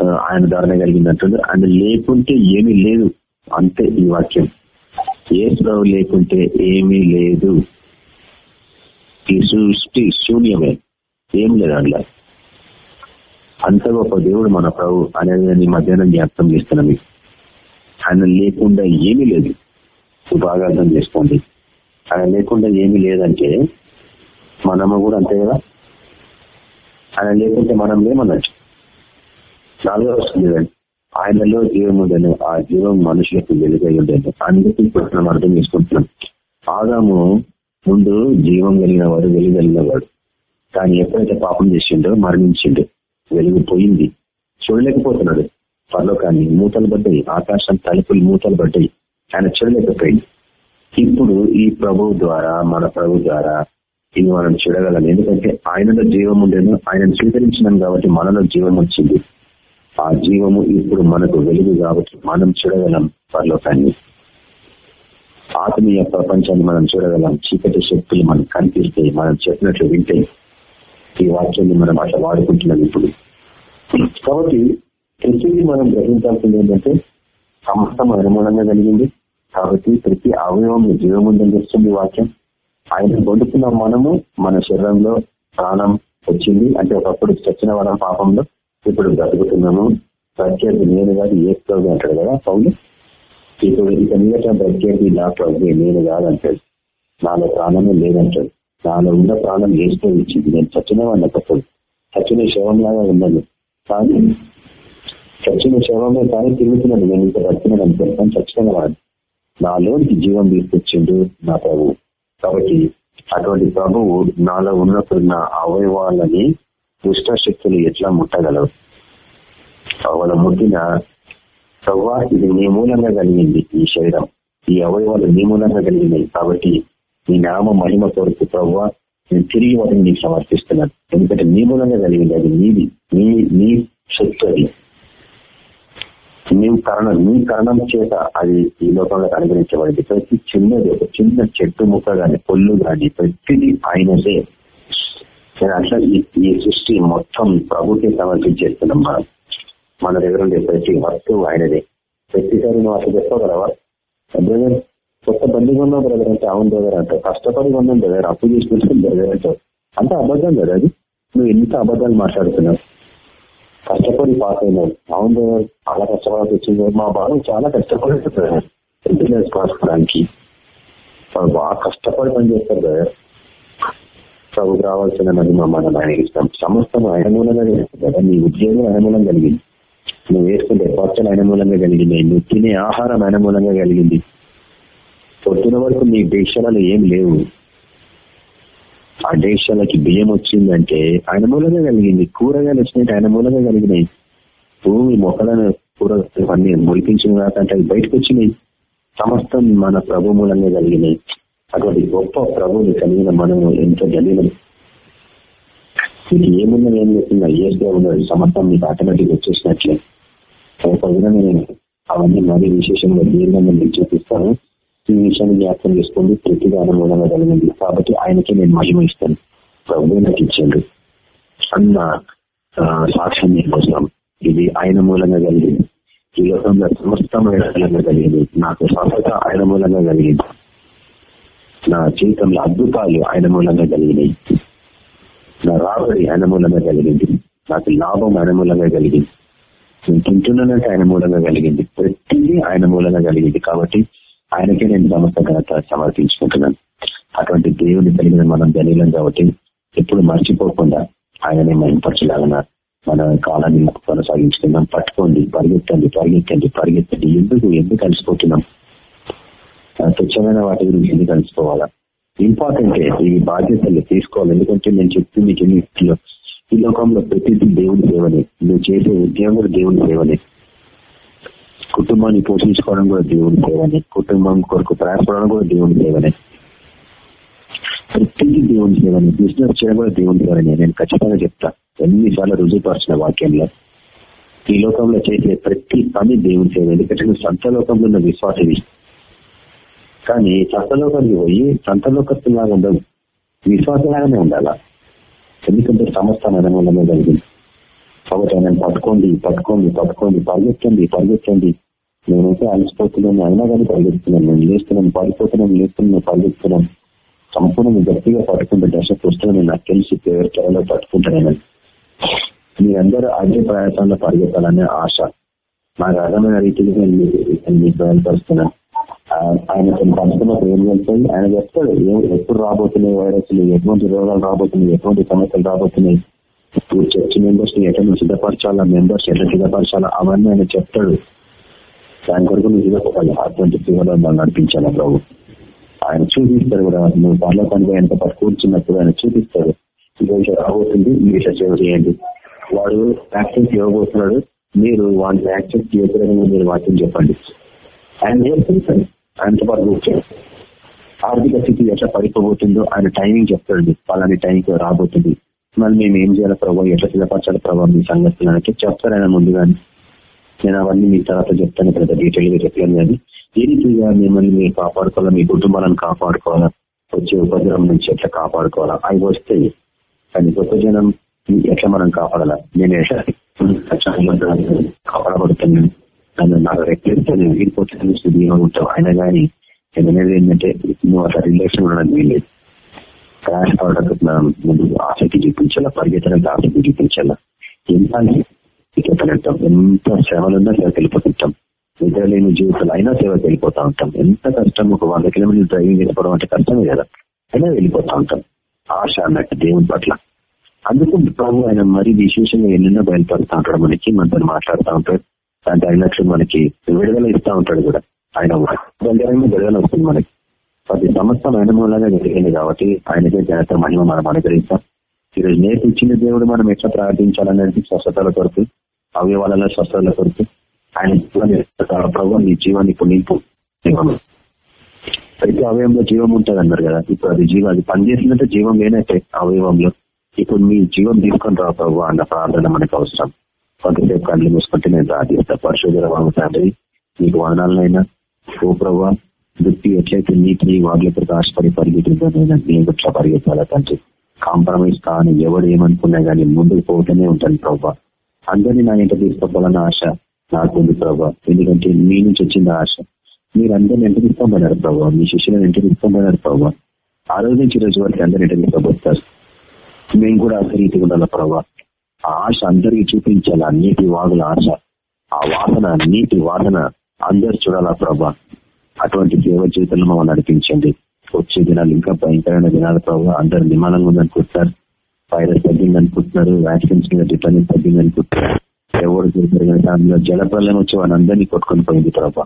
[SPEAKER 3] ఆయన ధారణ కలిగిందంటుంది. ఆయన లేకుంటే ఏమీ లేదు. అంతే ఈ వాక్యం. ఏ ప్రభు లేకుంటే ఏమీ లేదు. ఈ సృష్టి శూన్యమే. ఏం లేదు అందులో. అంత గొప్ప దేవుడు మన ప్రభు అనేది మధ్యాహ్నం జ్ఞాపకం చేస్తున్నాం మీకు. ఆయన లేకుండా ఏమీ లేదు. బాగా అర్థం చేసుకోండి. ఆయన లేకుండా ఏమీ లేదంటే మనము కూడా అంతే కదా? ఆయన లేకుంటే మనం లేమన్నట్టు నాలుగో వస్తుంది ఆయనలో జీవం ఉండను ఆ జీవం మనుషులకు వెలుగై ఉండేది. అందుకే ఇప్పుడు మనం అర్థం చేసుకుంటున్నాం. ఆదాము ముందు జీవం కలిగిన వాడు వెలుగలిగిన వాడు. కానీ ఎప్పుడైతే పాపం చేసిండో మరణించిండో వెలుగు పోయింది. చూడలేకపోతున్నాడు. పర్లోకాన్ని మూతలు పడ్డాయి. ఆకాశం తలుపులు మూతలు పడ్డాయి. ఆయన చూడలేకపోయింది. ఇప్పుడు ఈ ప్రభు ద్వారా మన ప్రభు ద్వారా ఇది మనం చూడగలం. ఎందుకంటే ఆయనలో జీవం ఉండేను ఆయనను స్వీకరించినాం కాబట్టి మనలో జీవం వచ్చింది. ఆ జీవము ఇప్పుడు మనకు వెలుగు కాబట్టి మనం చూడగలం పరలోకాన్ని. ఆత్మీయ ప్రపంచాన్ని మనం చూడగలం. చీకటి శక్తులు మనకు కనిపిస్తాయి మనం చెప్పినట్లు వింటే ఈ వాక్యాన్ని మనం అట్లా వాడుకుంటున్నాం ఇప్పుడు. కాబట్టి ప్రతిదీ మనం గ్రహించాల్సింది ఏంటంటే సమస్తం అనుమానంగా కలిగింది. కాబట్టి ప్రతి అవయవం జీవముందని చెప్తుంది వాక్యం. ఆయన పొందుతున్న మనము మన శరీరంలో ప్రాణం వచ్చింది. అంటే ఒకప్పుడు చచ్చిన వాళ్ళ పాపంలో ఇప్పుడు బ్రతుకుతున్నాము. ప్రత్యర్థి నేను కాదు ఏ ప్రభు అంటాడు కదా పౌలు? ఇప్పుడు ఇక మీద ప్రత్యర్థి నా ప్రభు నేను కాదంటాడు. నాలో ప్రాణమే లేదంటాడు. నాలో ఉన్న ప్రాణం ఏసుకో ఇచ్చింది. నేను చచ్చిన వాడిని ఒకప్పుడు చచ్చిన శవంలాగా ఉన్నాను కానీ చచ్చిన శవమే కానీ తిరుగుతున్నాను నేను ఇంకా బ్రతికినాను అనుకుంటాను చచ్చిన వాడు. నాలోనికి జీవం తీసుకొచ్చిండు నా ప్రభు. కాబట్టి అటువంటి ప్రభువు నాలో ఉన్నప్పుడు నా అవయవాలని దుష్టశక్తులు ఎట్లా ముట్టగలవు? వాళ్ళ ముట్టిన ప్రవ్వా ఇది నీ మూలంగా కలిగింది ఈ శరీరం. ఈ అవయవాలు నీ మూలంగా కలిగినాయి కాబట్టి నీ నామ మహిమ కొరకు ప్రవ్వా నేను తిరిగి వాటిని నీకు సమర్పిస్తున్నాను ఎందుకంటే నీ మూలంగా కలిగింది అది నీది. నీ నీ శక్తి అది. నీ కారణం నీ కారణం చేత అది ఈ లోకంలో అనుగ్రహించబడింది. ప్రతి చిన్నది ఒక చిన్న చెట్టు ముక్క గాని పొల్లు గాని ప్రతిది ఆయనదే. నేను అట్లా ఈ సృష్టి మొత్తం ప్రభుకి సమర్పించేస్తున్నాం మనం మన దగ్గర ఉండే ప్రతి వస్తువు ఆయనదే. ప్రతిసారి నువ్వు అసలు చెప్పగలవా బ్రదర్ కొత్త బండి కొన్నావు బ్రదర్ అంటే అవును బ్రదర్ అంటావు. కష్టపడి కొన్నాం బ్రదర్ అప్పు చేసుకుంటే బ్రదర్ అంటావు. అంత అబద్ధం కదా అది? నువ్వు ఎంత అబద్ధాలు మాట్లాడుతున్నావు? కష్టపడి పాస్ అయినావు. అవును బ్రదర్ చాలా కష్టపడాల్సి వచ్చింది. మా బాబు చాలా కష్టపడి ఎంపీఎస్ పాస్ అవడానికి బాగా కష్టపడి పనిచేస్తారు బ్రదర్. ప్రభు రావాల్సిన మహిమ మనం ఆయనకి ఇస్తాం సమస్తం ఆయన మూలంగా చేస్తుంది కదా. నీ ఉద్యోగం ఆయన మూలంగా కలిగింది. నువ్వు వేసుకుంటే ఖర్చులు ఆయన మూలంగా కలిగినాయి నువ్వు తినే ఆహారం ఆయన మూలంగా కలిగింది. పొద్దున వరకు నీ దేశాలలో ఏం లేవు. ఆ దేశాలకి బియ్యం వచ్చిందంటే ఆయన మూలంగా కలిగింది. కూరగాయలు వచ్చినట్టు ఆయన మూలంగా కలిగినాయి. భూమి మొక్కలను కూర అన్ని మొలిపించిన కాకంటే అవి బయటకు వచ్చినాయి. సమస్తం మన ప్రభు మూలంగా కలిగినాయి. అటువంటి గొప్ప ప్రభుని కలిగిన మనము ఎంతో గలీనం మీకు ఏమున్నా ఏం లేకుండా ఏసుగా ఉన్నాడు సమర్థం మీకు ఆటోమేటిక్ వచ్చేసినట్లే ఒక విధంగా నేను అవన్నీ మరీ విశేషంగా దీర్ఘంగా మీకు చూపిస్తాను. ఈ విషయాన్ని జ్ఞాపకం చేసుకోండి. ప్రతిగా అనుమూలంగా కలిగింది. కాబట్టి ఆయనకి నేను మహిమ ఇస్తాను. ప్రభు నాకు ఇచ్చాడు. అన్న సాక్ష్యం కోసం ఇది ఆయన మూలంగా కలిగింది. ఈ లోకంలో సమస్తమైన కలిగింది. నాకు స్వస్థత ఆయన మూలంగా కలిగింది. నా జీవితంలో అద్భుతాలు ఆయన మూలంగా కలిగినాయి నా రాబడి ఆయన మూలంగా కలిగింది. నాకు లాభం ఆయన మూలంగా కలిగింది. నేను తింటున్నానంటే ఆయన మూలంగా కలిగింది. ప్రతిదీ ఆయన మూలంగా కలిగింది. కాబట్టి ఆయనకే నేను సమస్త ఘనత సమర్పించుకుంటున్నాను. అటువంటి దేవుని కలిగిన మనం ధనీలం కాబట్టి ఎప్పుడు మర్చిపోకుండా ఆయననే మహింపరచలాగన మన కాలాన్ని కొనసాగించుకుందాం. పట్టుకోండి పరిగెత్తండి పరిగెత్తండి పరిగెత్తండి. ఎందుకు? ఎందుకు కలిసిపోతున్నాం? తుచ్చమైన వాటి గురించి ఎందుకు కలిసిపోవాలా ఇంపార్టెంట్ బాధ్యతలు తీసుకోవాలి. ఎందుకంటే నేను చెప్తుంది మీకు ఈ లోకంలో ప్రతిదీ దేవుని సేవనే. నువ్వు చేసే ఉద్యోగం కూడా దేవుని సేవనే. కుటుంబాన్ని పోషించుకోవడం కూడా దేవుని సేవనే. కుటుంబం కొరకు ప్రయాసపడడం కూడా దేవుని సేవనే. ప్రతిదీ దేవుని సేవనే. బిజినెస్ చేయడం కూడా దేవుని సేవనే. నేను ఖచ్చితంగా చెప్తా. ఎన్నిసార్లు రుజువుపరిచిన వాక్యంలో. ఈ లోకంలో చేసే ప్రతి పని దేవుని సేవ. ఎందుకంటే నువ్వు సంత లోకంలో ఉన్న విశ్వాసవి. కానీ సంతలోకానికి పోయి సంతలోకస్తులాగా ఉండదు విశ్వాసలాగానే ఉండాలా ఎందుకంటే సమస్త అనుమూలమే కలిగింది కాబట్టి ఆయన పట్టుకోండి పట్టుకోండి పట్టుకోండి పరిగెత్తండి పరిగెత్తండి నేనైతే అలసిపోతున్నాను అయినా కానీ పరిగెత్తున్నాను నేను లేస్తున్నాను పడిపోతున్నాను లేస్తున్నాను పరిగెత్తున్నాను సంపూర్ణ గట్టిగా పట్టుకుంటే దశ పుస్తకం నాకు తెలిసి త్వరలో పట్టుకుంటాను మీరందరూ అదే ప్రయాసంలో పరిగెత్తాలనే ఆశ నాకు అర్థమైన రీతిలో నేను మీకు బయలుపరుస్తున్నాను ఆయన కొన్ని పరిస్థితులకు ఏం వెళ్తాయి ఆయన చెప్తాడు ఎప్పుడు రాబోతున్నాయి వైరస్లు ఎటువంటి రోగాలు రాబోతున్నాయి ఎటువంటి సమస్యలు రాబోతున్నాయి చర్చ్ మెంబర్స్ని ఎట్లా సిద్ధపరచాలా మెంబర్స్ ఎట్లా సిద్ధపరచాలా అవన్నీ ఆయన చెప్తాడు. దాని కొరకు నువ్వు సిద్ధపడాలి అటువంటి సేవలో నడిపించాలి ప్రభు. ఆయన చూపిస్తాడు కూడా నువ్వు పర్లో పనిగా ఎంత కూర్చున్నప్పుడు ఆయన చూపిస్తాడు. ఈరోజు రాబోతుంది మీరు ఇట్లా సేవ చేయండి. వాడు యాక్సెస్ ఇవ్వబోతున్నాడు మీరు వాడిని యాక్సెస్ చేయకూడదని మీరు వాక్యం చెప్పండి. ఆయన నేర్పిస్తాడు ఆయనతో పాటు కూర్చోండి ఆర్థిక స్థితి ఎట్లా పడిపోబోతుందో ఆయన టైమింగ్ చెప్తాడు. పలాని టైంకి రాబోతుంది. మళ్ళీ మేము ఏం చేయాలి ప్రభావ ఎట్లా సిద్ధపరచాలి ప్రభావ మీ సంగతులు అంటే చెప్తారు ఆయన ముందుగానే. నేను అవన్నీ మీ తర్వాత చెప్తాను పెద్ద డీటెయిల్గా చెప్పాను కానీ. ఏ రీతిగా మిమ్మల్ని మీరు కాపాడుకోవాలా? మీ కుటుంబాలను కాపాడుకోవాలా? వచ్చే ఉపద్రవం నుంచి ఎట్లా కాపాడుకోవాలా? అవి వస్తాయి కానీ గొప్ప జనం ఎట్లా మనం కాపాడాలా? నేను ఎట్లా కాపాడబడుతున్నాను నన్ను నాకు రెక్కిస్తే నేను వీడిపోతాను స్థితిగా ఉంటావు. అయినా కానీ నేను అనేది ఏంటంటే నువ్వు అట్లా రిలేషన్ ఉండడానికి వీల్లేదు. క్రాష్ అవడానికి ముందు ఆసక్తి చూపించాలా? పరిగెత్తడానికి ఆసక్తి చూపించాలా? ఎంత అంటాం ఎంత శ్రమలున్నా సేవకి వెళ్ళిపోతుంటాం. నిద్ర లేని జీవితాలు అయినా సేవకి వెళ్ళిపోతా ఉంటాం. ఎంత కష్టం? ఒక వంద కిలోమీటర్లు డ్రైవింగ్ చేసుకోవడం అంటే కష్టమే కదా. అయినా వెళ్ళిపోతా ఉంటాం. ఆశ అన్నట్టు దేవుని పట్ల. అందుకు ప్రభు ఆయన మరీ విశేషంగా ఎన్నెన్నో బయలుపడుతూ ఉంటాడు. మనకి మనతో మాట్లాడుతూ ఉంటాడు. దాని తగినట్లు మనకి విడుదల ఇస్తా ఉంటాడు కూడా. ఆయన దగ్గరంగా విడుదల వస్తుంది మనకి. ప్రతి సంవత్సరం ఆయన మూలంగా జరిగింది కాబట్టి ఆయనకే ఘనత మహిమ మనం అనుగ్రహిస్తాం. ఈరోజు నేర్పించిన దేవుడు మనం ఎట్లా ప్రార్థించాలనేది స్వస్థతల కొరకు అవయవాలలో స్వస్థతల కొరకు ఆయన జీవాన్ని ప్రభు నీ జీవాన్ని ఇప్పుడు నింపు. ప్రతి అవయవంలో జీవం ఉంటుంది అన్నారు కదా. ఇప్పుడు అది జీవం అది పనిచేసినట్టు జీవం లేనట్టే అవయవంలో. ఇప్పుడు మీ జీవం తీసుకొని రా ప్రభు అన్న ప్రార్థన మనకు అవసరం. కొంతసేపు కళ్ళు మూసుకుంటే నేను ప్రార్థిస్తా పరిశోధన తండ్రి నీకు వదనాలనైనా. ఓ ప్రభా వృత్తి ఎట్లయితే నీటిని వాగ్లతో ఆశపడి పరిగెత్తుందో నేను ఎట్లా పరిగెత్తాలా తండ్రి? కాంప్రమైజ్ కానీ ఎవడు ఏమనుకున్నా కానీ ముందుకు పోతూనే ఉంటాను ప్రభా. అందరినీ నా ఇంట తీసుకోవాలన్న ఆశ నాకు ఉంది ప్రభా. ఎందుకంటే మీ నుంచి వచ్చింది ఆశ. మీరు అందరిని ఎంత తీసుకోబడారు ప్రభావ మీ శిష్యులను ఎంత తీసుకోమన్నారు ప్రభావ ఆ రోజు నుంచి రోజు వరకు అందరిని ఎంత తీసుకోబోతారు మేము కూడా అసలు రీతి ఉండాలి ప్రభావ ఆశ అందరికి ఆ నీటి వాగుల ఆశ. ఆ వాసన నీటి వాసన అందరు చూడాలా ప్రభా. అటువంటి సేవ జీవితంలో మమ్మల్ని నడిపించండి. వచ్చే దినాలు ఇంకా భయంకరమైన దినాలు ప్రభావ అందరు నిమానంగా ఉందనుకుంటున్నారు వైరస్ తగ్గింది అనుకుంటున్నారు. వ్యాక్సిన్స్ మీద డిపెండెన్స్ తగ్గింది అనుకుంటున్నారు. ఎవరు చూసారు కానీ అందులో జలప్రలయం వచ్చి వాళ్ళందరినీ కొట్టుకొని పోయింది ప్రభావ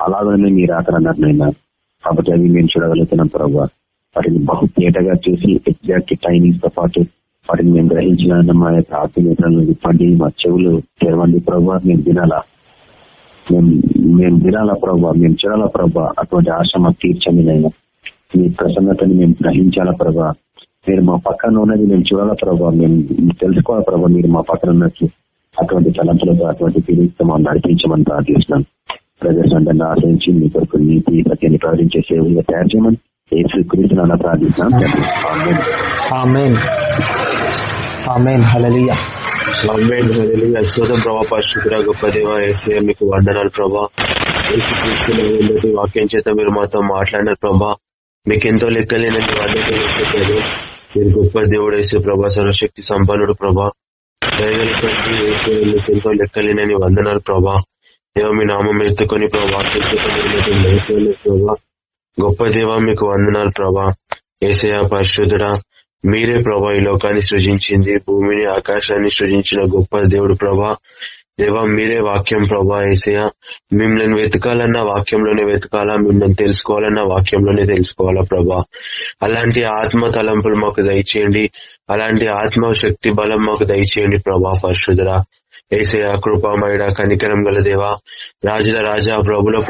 [SPEAKER 3] అలాగనే మీరు అన్నారు నైనా కాబట్టి అవి మేము చూడగలుగుతున్నాం ప్రభావ వాటిని బహు తేటగా చూసి ఎగ్జాక్ట్ టైమింగ్స్తో పాటు వాటిని మేము గ్రహించిన మా యొక్క ఆత్మీయతలను ఇప్పండి మా చెవులు తెరవండి ప్రభావ మేము వినాలా. మేము మేము వినాలా ప్రభావ మేము చూడాలా ప్రభావ అటువంటి ఆశ మాకు తీర్చండి నైనా మీ ప్రసన్నతని మేము గ్రహించాలా ప్రభా. మీరు మా పక్కన ఉన్నది మేము చూడాలా ప్రభావ మేము తెలుసుకోవాలా ప్రభావ మీరు మా పక్కన ఉన్నట్లు. అటువంటి తలంపులతో అటువంటి మమ్మల్ని నడిపించమని ప్రార్థిస్తున్నాం. అందరిని ఆశ్రయించి మీ కొరకు నీతి సత్యాన్ని ప్రకటించే సేవలుగా తయారు చేయమని ఏసు గురించి ప్రార్థిస్తున్నాం.
[SPEAKER 4] అద్భుతం ప్రభా పరిశుద్ధ గొప్ప దేవ మీకు వందనాలు ప్రభా. వాక్యం చేత మీరు మాతో మాట్లాడినారు ప్రభా. మీకు ఎంతో లెక్కలేనని వాద్యం మీరు గొప్ప దేవుడు వేసే ప్రభా సర్వశక్తి సంపన్నుడు ప్రభా. మీకు ఎంతో లెక్కలేనని వందనాలు ప్రభా. దేవ మీ నామం ఎత్తుకొని ప్రభా ప్రభా. గొప్ప దేవ మీకు వందనాలు ప్రభా. ఏసయ పరిశుద్ధుడా మీరే ప్రభా ఈ లోకాన్ని సృజించింది భూమిని ఆకాశాన్ని సృజించిన గొప్ప దేవుడు ప్రభా. దేవా మీరే వాక్యం ప్రభా ఏసయ మిమ్మల్ని వెతకాలన్న వాక్యంలోనే వెతకాలా మిమ్మల్ని తెలుసుకోవాలన్న వాక్యంలోనే తెలుసుకోవాలా ప్రభా. అలాంటి ఆత్మ తలంపులు మాకు దయచేయండి. అలాంటి ఆత్మ శక్తి బలం మాకు దయచేయండి ప్రభా పరిశుధర ఏసయ కృపామయుడ కనికరం గల దేవా. రాజుల రాజా ప్రభుల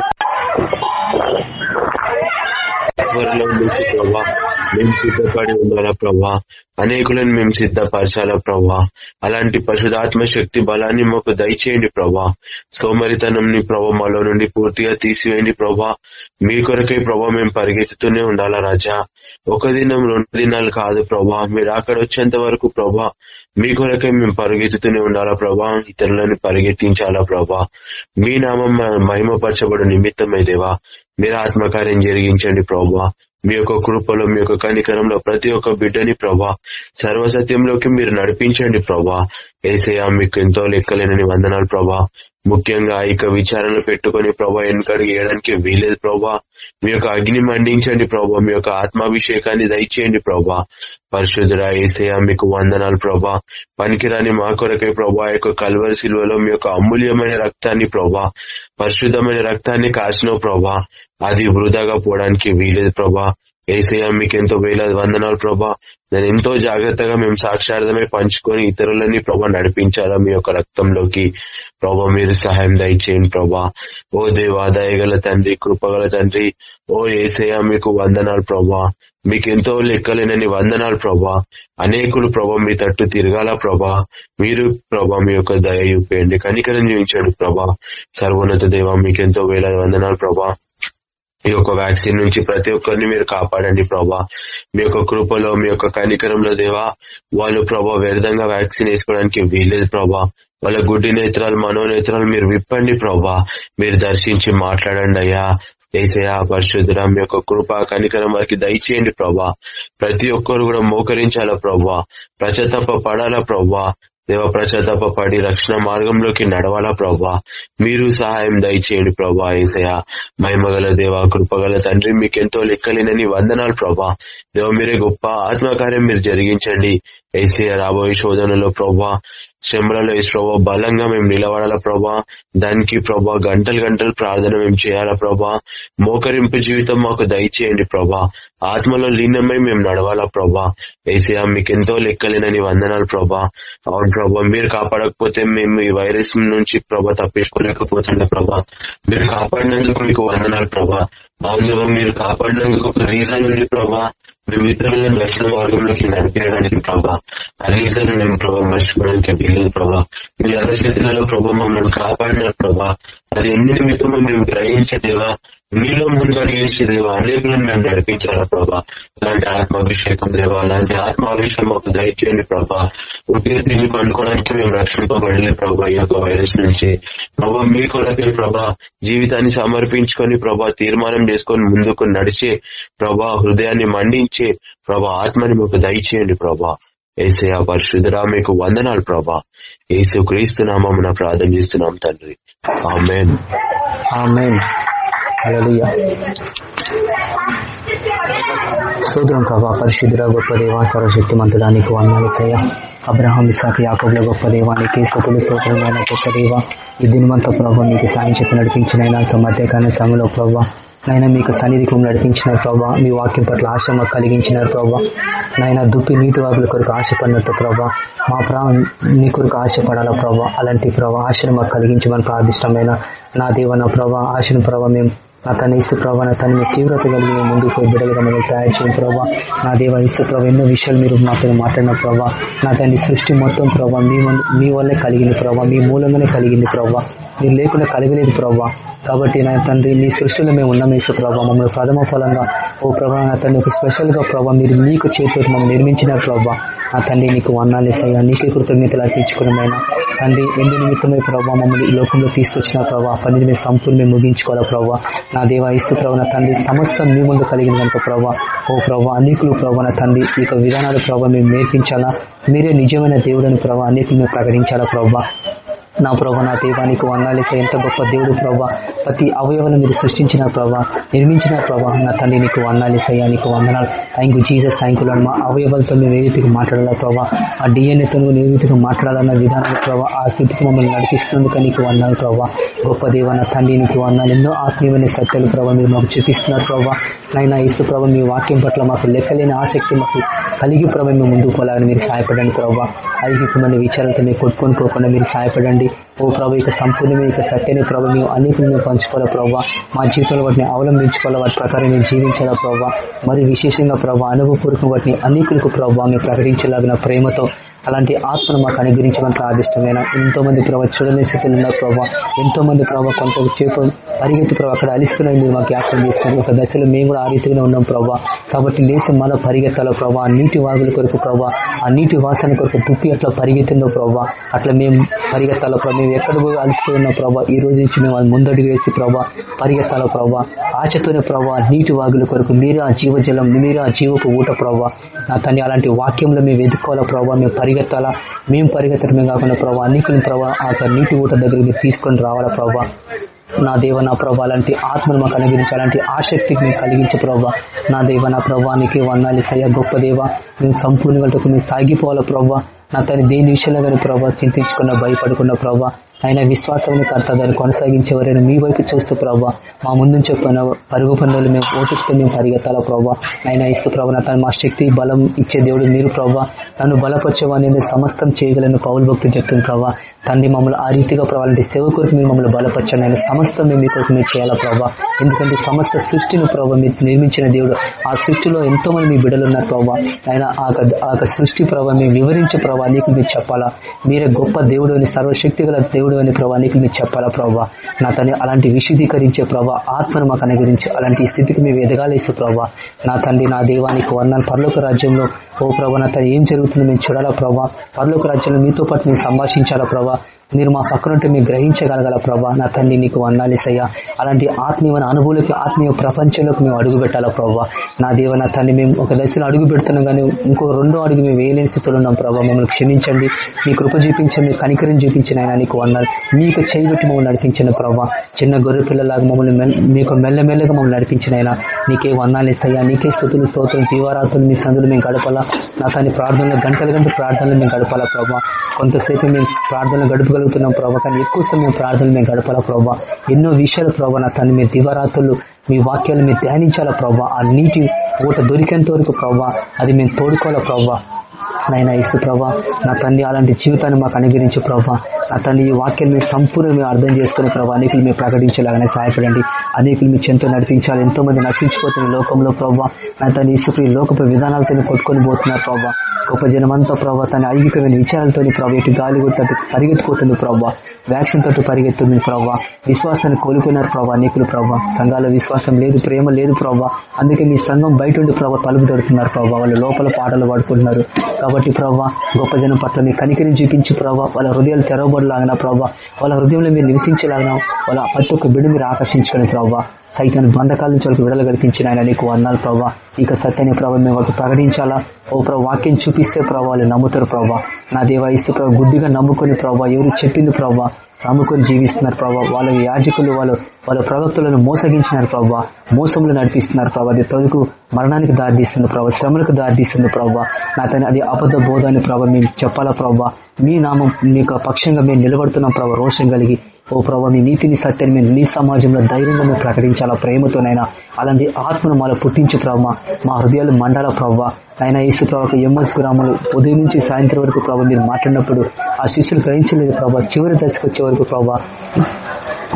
[SPEAKER 4] ప్రభా. మేము సిద్ధపడి ఉండాలా ప్రభా అనేకులను మేము సిద్ధపరచాలా ప్రభా అలాంటి పశుధాత్మ శక్తి బలాన్ని మాకు దయచేయండి ప్రభా సోమరితనంని ప్రభ మాలో నుండి పూర్తిగా తీసివేయండి ప్రభా మీ కొరకై ప్రభా మేము పరిగెత్తుతూనే ఉండాలా రాజా. ఒక దినం రెండు దినాలు కాదు ప్రభా మీరు అక్కడ వచ్చేంత వరకు ప్రభా మీ కొరకై మేము పరిగెత్తుతూనే ఉండాలా ప్రభా ఇతరులను పరిగెత్తించాలా ప్రభా మీ నామం మహిమపరచబడు నిమిత్తమై దేవా. మీరు ఆత్మకార్యం జరిగించండి ప్రభా మీ యొక్క కృపలో మీ యొక్క కనికరంలో ప్రతి ఒక్క బిడ్డని ప్రభా సర్వసత్యంలోకి మీరు నడిపించండి ప్రభా. ఏసయా మీకు ఎంతో లెక్కలేనని వందనాలు ప్రభా. ముఖ్యంగా ఇక విచారణ పెట్టుకుని ప్రభా వెనుకడికి వేయడానికి వీలేదు ప్రభా. మీ యొక్క అగ్ని మండించండి ప్రభా. మీ యొక్క ఆత్మాభిషేకాన్ని దయచేయండి ప్రభా. పరిశుద్ధురా ఏసయ మీకు వందనాలు ప్రభా. పనికిరాని మా కొరకై ప్రభా యొక్క కల్వరి శిల్వలో మీ యొక్క అమూల్యమైన రక్తాన్ని ప్రభా. పరిశుద్ధమైన రక్తాన్ని కాసిన ప్రభా. అది వృధాగా పోవడానికి వీలేదు ప్రభా. ఏసయ మీకు ఎంతో వేల వందనాలు ప్రభా. నేను ఎంతో జాగ్రత్తగా మేము సాక్షార్థమే పంచుకొని ఇతరులని ప్రభా నడిపించాలా మీ యొక్క రక్తంలోకి. ప్రభా మీరు సహాయం దయచేయండి ప్రభా. ఓ దేవా దయగల తండ్రి కృపగల తండ్రి. ఓ ఏసయ మీకు వందనాలు ప్రభా. మీకెంతో లెక్కలేనని వందనాలు ప్రభా. అనేకులు ప్రభా మీ తట్టు తిరగాల ప్రభా. మీరు ప్రభా మీ యొక్క దయ చూపేయండి. కనికరం చూపించండి ప్రభా. సర్వోన్నత దేవ మీకెంతో వేల వందనాలు ప్రభా. ఈ యొక్క వ్యాక్సిన్ నుంచి ప్రతి ఒక్కరిని మీరు కాపాడండి ప్రభా. మీ యొక్క కృపలో మీ యొక్క కనికరంలో దేవా వాళ్ళు ప్రభా వ్యర్థంగా వ్యాక్సిన్ వేసుకోవడానికి వీలేదు ప్రభా. వాళ్ళ గుడ్డి నేత్రాలు మనోనేత్రాలు మీరు విప్పండి ప్రభా. మీరు దర్శించి మాట్లాడండి అయ్యా. ఏసయా పరిశుద్ధుల మీ యొక్క కృప కనికరం వారికి దయచేయండి ప్రభా. ప్రతి ఒక్కరు కూడా మోకరించాలా ప్రభా. ప్రచతప్ప పడాలా ప్రభా. దేవ ప్రచతప్ప పడి రక్షణ మార్గంలోకి నడవాలా ప్రభా. మీరు సహాయం దయచేయండి ప్రభా ఏసయ మహిమగల దేవ కృపగల తండ్రి మీకెంతో లెక్కలేనని వందనాలు ప్రభా. దేవ మీరే గొప్ప ఆత్మకార్యం మీరు జరిగించండి. ఏసీ రాబోయే శోధనలో ప్రభా శ్రమలలో వేసి ప్రభా బలంగా మేము నిలబడాలా ప్రభా దానికి ప్రభా గంటలు గంటలు ప్రార్థన మేము చేయాలా ప్రభా మోకరింపు జీవితం మాకు దయచేయండి ప్రభా ఆత్మలో లీనమై మేము నడవాలా ప్రభా వైసీఆర్ మీకు ఎంతో లెక్కలేనని వందనాలు ప్రభా అవును ప్రభా మీరు కాపాడకపోతే మేము ఈ వైరస్ నుంచి ప్రభా తప్పించుకోలేకపోతుండే ప్రభా మీరు కాపాడినందుకు మీకు వందనాలు ప్రభా అవును మీరు కాపాడినందుకు ఒక రీజన్ ఉంది ప్రభా మేము రక్షణ మార్గంలోకి నడిపేయడానికి ప్రభా ఆ రీజన్ మేము ప్రభా మర్చిపోవడానికి వీలేదు ప్రభా. మీ అరచేతులలో ప్రభా మమ్మల్ని కాపాడిన ప్రభా. అది ఎన్ని నిమిత్తమో మేము గ్రహించేదేవా మీలో ముందు అడిగేసేదేవా అనేకులను మేము నడిపించాలా ప్రభా? అలాంటి ఆత్మాభిషేకం దేవ అలాంటి ఆత్మాభిషేకం మాకు దయచేయండి ప్రభా. ఒకే తిరిగి పండుకోవడానికి మేము రక్షింపబడలే ప్రభా ఈ యొక్క వైరస్ నుంచి. ప్రభా మీ కొరకే ప్రభా జీవితాన్ని సమర్పించుకొని ప్రభా తీర్మానం చేసుకొని ముందుకు నడిచే ప్రభా హృదయాన్ని మండించే ప్రభా ఆత్మని మాకు దయచేయండి ప్రభా. ఏసయ పరిశుద్ధరా మీకు వందనాలు ప్రభా. ఏసు క్రీస్తు నామమున ప్రార్థన చేస్తున్నాం తండ్రి. ఆమెన్.
[SPEAKER 1] ఆమెన్. హల్లెలూయా సూత్రం ప్రభా పరిశుద్ధుల గొప్ప దేవా సర్వశక్తి మంతుడానికి వందనాలు అబ్రహాం ఇసాక్ యాకబుల గొప్ప దేవానికి స్థుతులు సూత్రమైన గొప్ప దేవ. ఈ దినవంత ప్రభావ మీకు సాయం చెప్పి నడిపించిన మధ్యకాల సమయంలో ప్రభావ నైనా మీకు సన్నిధికి నడిపించిన ప్రభావ మీ వాక్యం పట్ల ఆశ్రమ మాకు కలిగించిన ప్రభావ నైనా దుప్పి నీటి వాకుల కొరకు ఆశపడినట్టు ప్రభావ మా ప్రాణం నీ కొరకు ఆశపడాల ప్రభావ అలాంటి ప్రభావ ఆశ్రమ కలిగించమని ప్రార్థిష్టమైన నా దేవ నా ప్రభావ ఆశను ప్రభావ మేము నా తన ఇసు ప్రభావ నా తీవ్రత కలిగి ముందుకు పోయి బిడ్డలుగా మేము తయారు చేయని ప్రభావ నా దేవ ఇసు ప్రభావ ఎన్నో విషయాలు మీరు మాతో మాట్లాడిన ప్రభావ నా తండ్రి సృష్టి మొత్తం ప్రభావ మీ మీ వల్లే కలిగింది ప్రభావ మీ మూలంగానే కలిగింది ప్రభావ మీరు లేకుండా కలగలేదు ప్రభావ కాబట్టి నా తండ్రి మీ సృష్టిలో మేము ఉన్నాం యేసు ప్రభావ మమ్మల్ని ప్రథమ ఫలంగా ఓ ప్రభావ నా తండ్రి ఒక స్పెషల్గా ప్రభావ మీరు మీకు చేతితో మమ్మల్ని నిర్మించిన ప్రభావ నా తండ్రి నీకు వర్ణాలు ఇస్తాయా? నీకే కృతజ్ఞతలు అర్పించుకున్నమైనా? తండ్రి ఎందు నిమిత్తమే ప్రభావ మమ్మల్ని ఈ లోకంలో తీసుకొచ్చిన ప్రభావ పని పనిని మేము సంపూర్ణ మేము ముగించుకోవాలా ప్రభావ నా దేవ ఇస్తు ప్రభావ నా తండ్రి సమస్తం మీ ముందు కలిగిన కనుక ప్రభావ ఓ ప్రభావ అనేకులు ప్రభావ నా తండ్రి ఈ యొక్క విధానాలు ప్రభావ మేము నేర్పించాలా? మీరే నిజమైన దేవుడని ప్రభావ అనేకులు మేము ప్రకటించాలా ప్రభావ నా ప్రభా నా దేవానికి వందాలిక ఎంత గొప్ప దేవుడు ప్రభా. ప్రతి అవయవాలు మీరు సృష్టించిన ప్రభా నిర్మించిన ప్రభా నా తండ్రి నీకు వందాలిసయ్యా నీకు వందనాలు. థ్యాంక్ జీసస్ థ్యాంక్ మా అవయవాలతో మేము ఏ రీతికి మాట్లాడాలా ప్రభా? ఆ డిఎన్ఏతో ఏ రీతికి మాట్లాడాలన్న విధానం ప్రభా ఆ స్థితికి మమ్మల్ని నడిపిస్తున్నందుకు నీకు వందాలు ప్రభా. గొప్ప దేవ నా తండ్రి నీకు వందాలు ఎన్నో ఆత్మీయమైన సత్యాలు ప్రభా మీరు మాకు చూపిస్తున్నారు ప్రభా. నైనా ఇసు ప్రభా మీ వాక్యం పట్ల మాకు లెక్కలేని ఆసక్తి మాకు కలిగి ప్రభా మేము ముందుకు పోలాలని మీరు సహాయపడండి ప్రభా. ఐహికమైన విచారాలతో మీరు కొట్టుకొని పోకుండా మీరు సహాయపడండి. ఓ ప్రభు ఇక సంపూర్ణమైన ఇక సత్యని ప్రభు మేము అన్నిటిని మేము ప్రభావ మా జీవితంలో వాటిని అవలంబించుకోవాలి వాటి ప్రకారం మేము జీవించాలా ప్రభావ మరి విశేషంగా ప్రభావ అనుభవపూర్వకం వాటిని అనేకులకు ప్రభావ ప్రకటించలాగిన ప్రేమతో అలాంటి ఆత్మను మాకు అనుగ్రహించమని ప్రార్థిష్టమైన ఎంతో మంది ప్రభావ చూడని స్థితిలో ఉన్నారు ప్రభావ ఎంతో మంది ప్రభావ కొంత చేపు పరిగెత్తి ప్రభావ అక్కడ అలిస్తున్నది మీరు మాకు జ్ఞాపకం చేస్తున్నారు. ఒక దశలో మేము కూడా ఆ రీతిగానే ఉన్నాం ప్రభావ కాబట్టి లేచి మన పరిగెత్తాల ప్రభావ నీటి వాగుల కొరకు ప్రభావ ఆ నీటి వాసన కొరకు తుప్పి అట్లా పరిగెత్తిందో ప్రభావ అట్లా మేము పరిగెత్తాల ప్రభావ మేము ఎక్కడ పోయి అలిసిపోయినా ప్రభావ ఈ రోజు నుంచి మేము ముందడుగు వేసి ప్రభావ పరిగెత్తాల ప్రభావ ఆశతోనే ప్రభావ నీటి వాగుల కొరకు మీరు ఆ జీవజలం మీరు ఆ జీవపు ఊట ప్రభావ తని అలాంటి వాక్యంలో మేము ఎదుర్కోవాలా ప్రభావ మేము పరిగెత్తాలా? మేము పరిగెత్తడమే కాకుండా ప్రభా అన్నిటిని ప్రభా ఆ నీటి ఊట దగ్గరికి తీసుకొని రావాలా ప్రభా? నా దేవ నా ప్రభా అలాంటి ఆత్మను మాకు అనుగ్రహించి ఆసక్తికి మేము కలిగించే ప్రభా. నా దేవ నా ప్రభానికి వందాలి సయ్య గొప్ప దేవ. మేము సంపూర్ణ గంటకు మేము సాగిపోవాలా ప్రభా. నా తన దేని విషయంలో కానీ ప్రభా చింతించకుండా భయపడకుండా ప్రభా. ఆయన విశ్వాసం కర్త దాన్ని కొనసాగించేవారైనా మీ వైపు చూస్తూ ప్రభావ మా ముందు చెప్పిన పరుగు పందాలు మేము ఓటుకుతో మేము పరిగెత్తాలా ప్రభావ ఆయన ఇస్తూ ప్రభావ తను మా శక్తి బలం ఇచ్చే దేవుడు మీరు ప్రభావ నన్ను బలపరిచేవాడిని సమస్తం చేయగలను పౌరు భక్తులు చెప్తుంది ప్రభావ తండ్రి మమ్మల్ని ఆ రీతిగా ప్రభావాలంటే సేవ కొరకు మీరు మమ్మల్ని బలపరచండి. ఆయన సమస్తం మేము మీకోసం మీరు చేయాలా ప్రభావ ఎందుకంటే సమస్త సృష్టిని ప్రభావ మీరు నిర్మించిన దేవుడు. ఆ సృష్టిలో ఎంతో మంది మీ బిడ్డలున్నారు ప్రభావ ఆయన ఆ సృష్టి ప్రభావ మేము వివరించే ప్రభావ నీకు మీరు చెప్పాలా? మీరే గొప్ప దేవుడు అని సర్వశక్తి గల దేవుడు అని ప్రభా నీకు మీరు చెప్పాలా ప్రభా? నా తను అలాంటి విశుద్ధీకరించే ప్రభా ఆత్మను మాకు అనుగ్రహించి. అలాంటి స్థితికి మేము ఎదగాలేసు ప్రభా. నా తండ్రి నా దేవానికి వందన పర్లోక రాజ్యంలో ఓ ప్రభా నా తను ఏం జరుగుతుందో మేము చూడాలా ప్రభావ పర్లోక రాజ్యంలో మీతో పాటు మేము సంభాషించాలా ప్రభా? మీరు మా పక్కన ఉంటే మీరు గ్రహించగలగల ప్రభా. నా తండ్రి నీకు వందాలిసయ్యా అలాంటి ఆత్మీయమైన అనుభూలకి ఆత్మీయ ప్రపంచంలోకి మేము అడుగు పెట్టాలా ప్రభావ నా దేవ నా తండ్రి మేము ఒక దశలో అడుగు పెడుతున్నాం కానీ ఇంకో రెండో అడుగు మేము వేయలేని స్థితిలో ఉన్నాం ప్రభా. మమ్మల్ని క్షమించండి. మీ కృప చూపించండి మీ కనికరం చూపించిన ఆయన నీకు వందాలి. మీకు చేయబెట్టి మమ్మల్ని నడిపించిన ప్రభావ చిన్న గొర్రె పిల్లలాగా మమ్మల్ని మీకు మెల్లమెల్లగా మమ్మల్ని నడిపించిన ఆయన నీకే వందాలు ఇస్తాయా నీకే స్థుతులు స్తోత్రం దీవారాతులు మీ సందులు మేము గడపాలా. నా కానీ ప్రార్థనలు గంటల గంట ప్రార్థనలు మేము గడపాలా ప్రభా. కొంతసేపు మేము ప్రార్థనలు గడపగలుగుతున్నాం ప్రభావ కానీ ఎక్కువ సమయం ప్రార్థనలు మేము గడపాలా ప్రభావ ఎన్నో విషయాలు ప్రభావ నా తను మీ దివరాత్రులు మీ వాక్యాలు మీరు ధ్యానించాలా ప్రభావ ఆ నీటి ఊట దొరికేంత వరకు ప్రభావ అది మేము తోడుకోవాలా ప్రభావ నైనా ఇసు ప్రభా నా తండ్రి అలాంటి జీవితాన్ని మాకు అనుగ్రహించు ప్రభా. నా తండ్రి ఈ వాక్యం మీరు సంపూర్ణ మేము అర్థం చేసుకుని ప్రభా అనేకులు మీరు ప్రకటించేలాగానే సహాయపడండి. అనేకులు మీ చెంతో నడిపించాలి. ఎంతో మంది నశించిపోతున్న లోకంలో ప్రభా నా తన ఇసుకు ఈ లోకపు విధానాలతో కొట్టుకొని పోతున్నారు ప్రభా. గొప్ప జనమంతా ప్రభా తన ఐగికమైన విచారాలతో ప్రభావ ఇటు గాలి తట్టు పరిగెత్తుకుతుంది ప్రభా. వ్యాక్సిన్ తోటి పరిగెత్తుంది ప్రభావ విశ్వాసాన్ని కోల్పోయినారు ప్రభావ అనేకులు ప్రభా. సంఘాల విశ్వాసం లేదు ప్రేమ లేదు ప్రభావ అందుకే మీ సంఘం బయట ఉండి ప్రభా తలుపు దొరుకుతున్నారు ప్రభావ వాళ్ళు లోపల పాటలు పాడుకుంటున్నారు. కాబట్టి ప్రభావ గొప్ప జనం పట్ల మీ కనికరిని చూపించి ప్రభావ వాళ్ళ హృదయాలు తెరవబడలాగిన ప్రభా వాళ్ళ హృదయంలో మీరు నివసించలాగిన వాళ్ళ ప్రతి ఒక్క బిడ్డ మీరు ఆకర్షించుకుని ప్రభా సైతాన్ని బంధకాల నుంచి వాళ్ళకి విడుదల కల్పించిన ఆయన నీకు అన్నారు ప్రభా ఇక సత్యాన్ని ప్రభావ మేము వాళ్ళకి ప్రకటించాలా? ఓ వాక్యం చూపిస్తే ప్రభావాలు నమ్ముతారు ప్రభావ నా దేవా ఇస్తే ప్రభావ గుడ్డిగా నమ్ముకొని ప్రభావ ఎవరు చెప్పింది ప్రభా నమ్ముకొని జీవిస్తున్నారు ప్రభావ వాళ్ళ యాజకులు వాళ్ళు వాళ్ళ ప్రవక్తలను మోసగించినారు ప్రభావ మోసములు నడిపిస్తున్నారు ప్రభావ అది మరణానికి దారితీస్తుంది ప్రభావ శ్రమలకు దారితీస్తుంది ప్రభావ నా తను అది అబద్ధ బోధ అని ప్రభావ మేము చెప్పాలా ప్రభావ మీ నామం మీకు పక్షంగా మేము నిలబడుతున్నాం ప్రభావ రోషం కలిగి ఓ ప్రభావ మీ నీతిని సత్యాన్ని మేము నీ సమాజంలో ధైర్యంగా మేము ప్రకటించాలా? ప్రేమతోనైనా అలాంటి ఆత్మను మాలో పుట్టించు ప్రభావ మా హృదయాలు మండాల ప్రభావ ఆయన యేసు ప్రభావ ఎంఎస్ గ్రామాలు ఉదయం నుంచి సాయంత్రం వరకు ప్రభావ మీరు మాట్లాడినప్పుడు ఆ శిష్యులు గ్రహించలేదు ప్రభావ చివరి దశకు వచ్చే వరకు ప్రభావ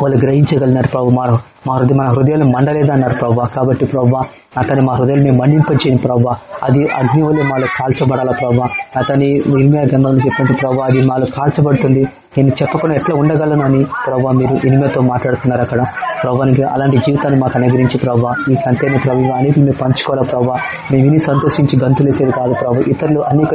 [SPEAKER 1] వాళ్ళు గ్రహించగలిగినారు ప్రభు మా మా హృదయం మన హృదయాలు మండలేదు అన్నారు కాబట్టి ప్రవ్వా అతని మా హృదయాలు మేము మండింపచ్చింది ప్రవ్వా. అది అగ్ని వల్ల మాలో కాల్చబడాల ప్రవ్వా? అతని ఇనిమే గంధంలో చెప్పినట్టు ప్రభావ అది మాలో కాల్చబడుతుంది. నేను చెప్పకుండా ఎట్లా ఉండగలను అని ప్రవ్వా మీరు ఇనిమేతో మాట్లాడుతున్నారు అక్కడ. ప్రభానికి అలాంటి జీవితాన్ని మాకు అనుగ్రహించి ప్రభావ ఈ సంతైన ప్రభు అనేది మేము పంచుకోవాలా ప్రభావ మేము విని సంతోషించి గంతులేసేది కాదు ప్రభు ఇతరులు అనేక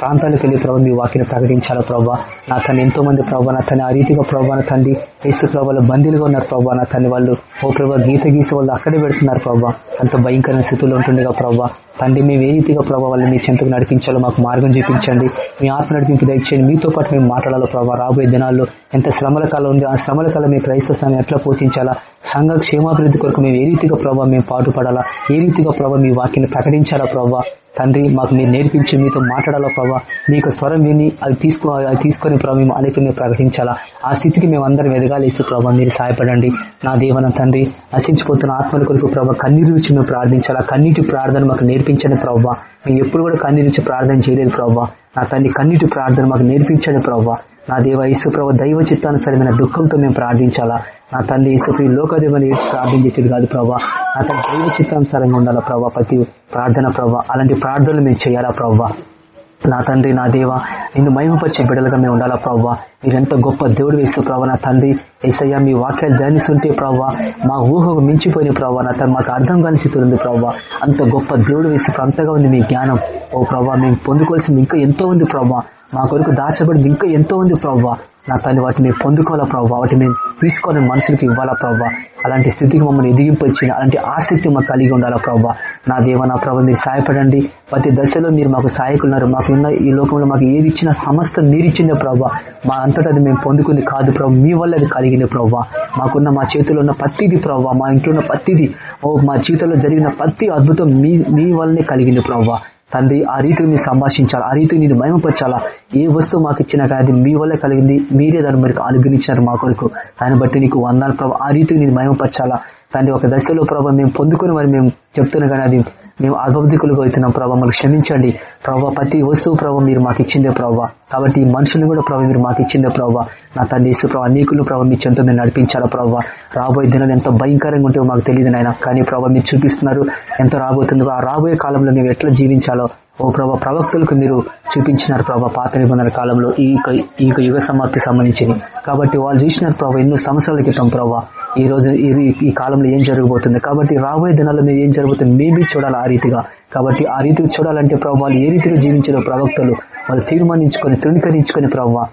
[SPEAKER 1] ప్రాంతాలకు వెళ్ళి ప్రభు మీ వాక్యను ప్రకటించాలా ప్రభావ నా తను ఎంతో మంది ప్రభావ నా తన ఆ రీతిగా ప్రభావ తండ్రి క్రీస్తు ప్రభావాలు బందీలుగా ఉన్నారు ప్రభావ నా తల్లి వాళ్ళు ఓ ప్రభా గీత గీసి వాళ్ళు అక్కడే పెడుతున్నారు ప్రభావ అంత భయంకరమైన స్థితిలో ఉంటుండగా ప్రభావ తండ్రి మేము ఏ రీతిగా ప్రభావ వాళ్ళని మీ చెంతకు నడిపించాలో మాకు మార్గం చూపించండి. మీ ఆత్మ నడిపింపు దయచేయండి. మీతో పాటు మేము మాట్లాడాలో ప్రభావ రాబోయే దినాల్లో ఎంత శ్రమల కాలం ఉంది ఆ శ్రమల కాలం మీ క్రైస్తవ సంఘం ఎట్లా పోషించాలా? సంఘ క్షేమాభివృద్ధి కొరకు మేము ఏ రీతిగా ప్రభావ మేము పాటుపడాలా? ఏ రీతిగా ప్రభావ మీ వాక్యాన్ని ప్రకటించాలా ప్రభావ తండ్రి మాకు మీరు నేర్పించి మీతో మాట్లాడాలా ప్రభావ మీకు స్వరం విని అది తీసుకో అది తీసుకొని ప్రభావ మేము అనేకమే ప్రకటించాలా? ఆ స్థితికి మేము అందరం ఎదగాలి ఇసు ప్రభావ మీరు సహాయపడండి. నా దేవన తండ్రి నశించిపోతున్న ఆత్మల కొరకు ప్రభావ కన్నీరు రుచి మేము ప్రార్థించాలా? కన్నీటి ప్రార్థన మాకు నేర్పించండి ప్రభావ మేము ఎప్పుడు కూడా కన్నీరు రుచి ప్రార్థన చేయలేదు ప్రభావ నా తండ్రి కన్నీటి ప్రార్థన మాకు నేర్పించండి ప్రభావ నా దేవ యేసు ప్రభావ దైవ చిత్తానుసరమైన దుఃఖంతో మేము ప్రార్థించాలా? నా తండ్రి యేసు లోకదేవని ఏడ్చి ప్రార్థన చేసేది కాదు ప్రభావ నా దైవ చిత్తానుసారంగా ఉండాలా ప్రభావ ప్రతి ప్రార్థన ప్రభావ అలాంటి ప్రార్థనలు మేము చేయాలా ప్రభావ నా తండ్రి నా దేవ నిన్ను మహిమపరిచే బిడ్డలుగా మేము ఉండాలా ప్రవ్వా మీరెంత గొప్ప దేవుడు వేస్తూ ప్రభా. నా తండ్రి ఏసయ్య మీ వాక్యాలు ధ్యానిస్తుంటే ప్రవ్వా మా ఊహకు మించిపోయిన ప్రభావ నా తను మాకు అర్థం కాని స్థితి ఉంది ప్రవ్వా అంత గొప్ప దేవుడు వేస్తూ అంతగా ఉంది మీ జ్ఞానం. ఓ ప్రభావ మేము పొందుకోవాల్సింది ఇంకా ఎంతో ఉంది ప్రభా. మా కొరకు దాచబడింది ఇంకా ఎంతో ఉంది ప్రభా. నా తల్లి వాటిని మేము పొందుకోవాలా ప్రభావ వాటిని మేము తీసుకోవాలని మనుషులకి ఇవ్వాలా ప్రభావ అలాంటి స్థితికి మమ్మల్ని ఎదిగింపొచ్చిన అలాంటి ఆసక్తి మాకు కలిగి ఉండాలా ప్రభావ నా దేవ నా ప్రభావ మీరు సహాయపడండి. ప్రతి దశలో మీరు మాకు సహాయకున్నారు మాకు ఉన్న ఈ లోకంలో మాకు ఏది ఇచ్చినా సమస్త మీరు ఇచ్చిందే ప్రభావ మా అంతటా అది మేము పొందుకుంది కాదు ప్రభు. మీ వల్ల అది కలిగింది ప్రభావ మాకున్న మా చేతిలో ఉన్న ప్రతిది ప్రభావ మా ఇంట్లో ఉన్న ప్రతిది ఓ మా జీవితంలో జరిగిన ప్రతి అద్భుతం మీ మీ వల్లనే కలిగింది ప్రభావ తండ్రి ఆ రీతిని మీరు సంభాషించాలి? ఆ రీతిని నేను మయమపరచాలా ఏ వస్తువు మాకు ఇచ్చినా కానీ అది మీ వల్ల కలిగింది. మీరే దాన్ని మీరు అనుగ్రహించారు మా కొరకు. దాన్ని బట్టి నీకు వందాలు ప్రభావ ఆ రీతిని నేను మయమపరచాలా తండ్రి ఒక దశలో ప్రభావ మేము పొందుకుని మరి మేము చెప్తున్నా కానీ అది మేము అగౌదికులుగా అవుతున్నాం ప్రభావ మాకు క్షమించండి. ప్రభావ ప్రతి వస్తువు ప్రభావ మీరు మాకు ఇచ్చిందే ప్రభావ కాబట్టి ఈ మనుషుల్ని కూడా ప్రభావ మీరు మాకు ఇచ్చిందే ప్రభావ నా తండ్రి ఇసు ప్రభావ నీకులు ప్రభావ మీ చెంతో మీరు నడిపించాలా ప్రభావ రాబోయే దినాలు ఎంత భయంకరంగా ఉంటే మాకు తెలియదు నాయన. కానీ ప్రభావ మీరు చూపిస్తున్నారు ఎంత రాబోతుందో. ఆ రాబోయే కాలంలో మేము ఎట్లా జీవించాలో ఓ ప్రభా ప్రవక్తులకు మీరు చూపించినారు ప్రభా పాత నిబంధన కాలంలో ఈ యొక్క- ఈ యొక్క యుగ సమాప్తి సంబంధించింది కాబట్టి వాళ్ళు చూసినారు ప్రభా ఎన్నో సంవత్సరాల క్రితం ప్రభా ఈ రోజు ఈ- కాలంలో ఏం జరగబోతుంది? కాబట్టి రాబోయే దినాల్లో మేము ఏం జరుగుతుంది? మేబీ చూడాలి ఆ రీతిగా. కాబట్టి ఆ రీతిగా చూడాలంటే ప్రభావ ఏ రీతిగా జీవించారో ప్రవక్తలు వాళ్ళు తీర్మానించుకొని తృణీకరించుకొని ప్రభావ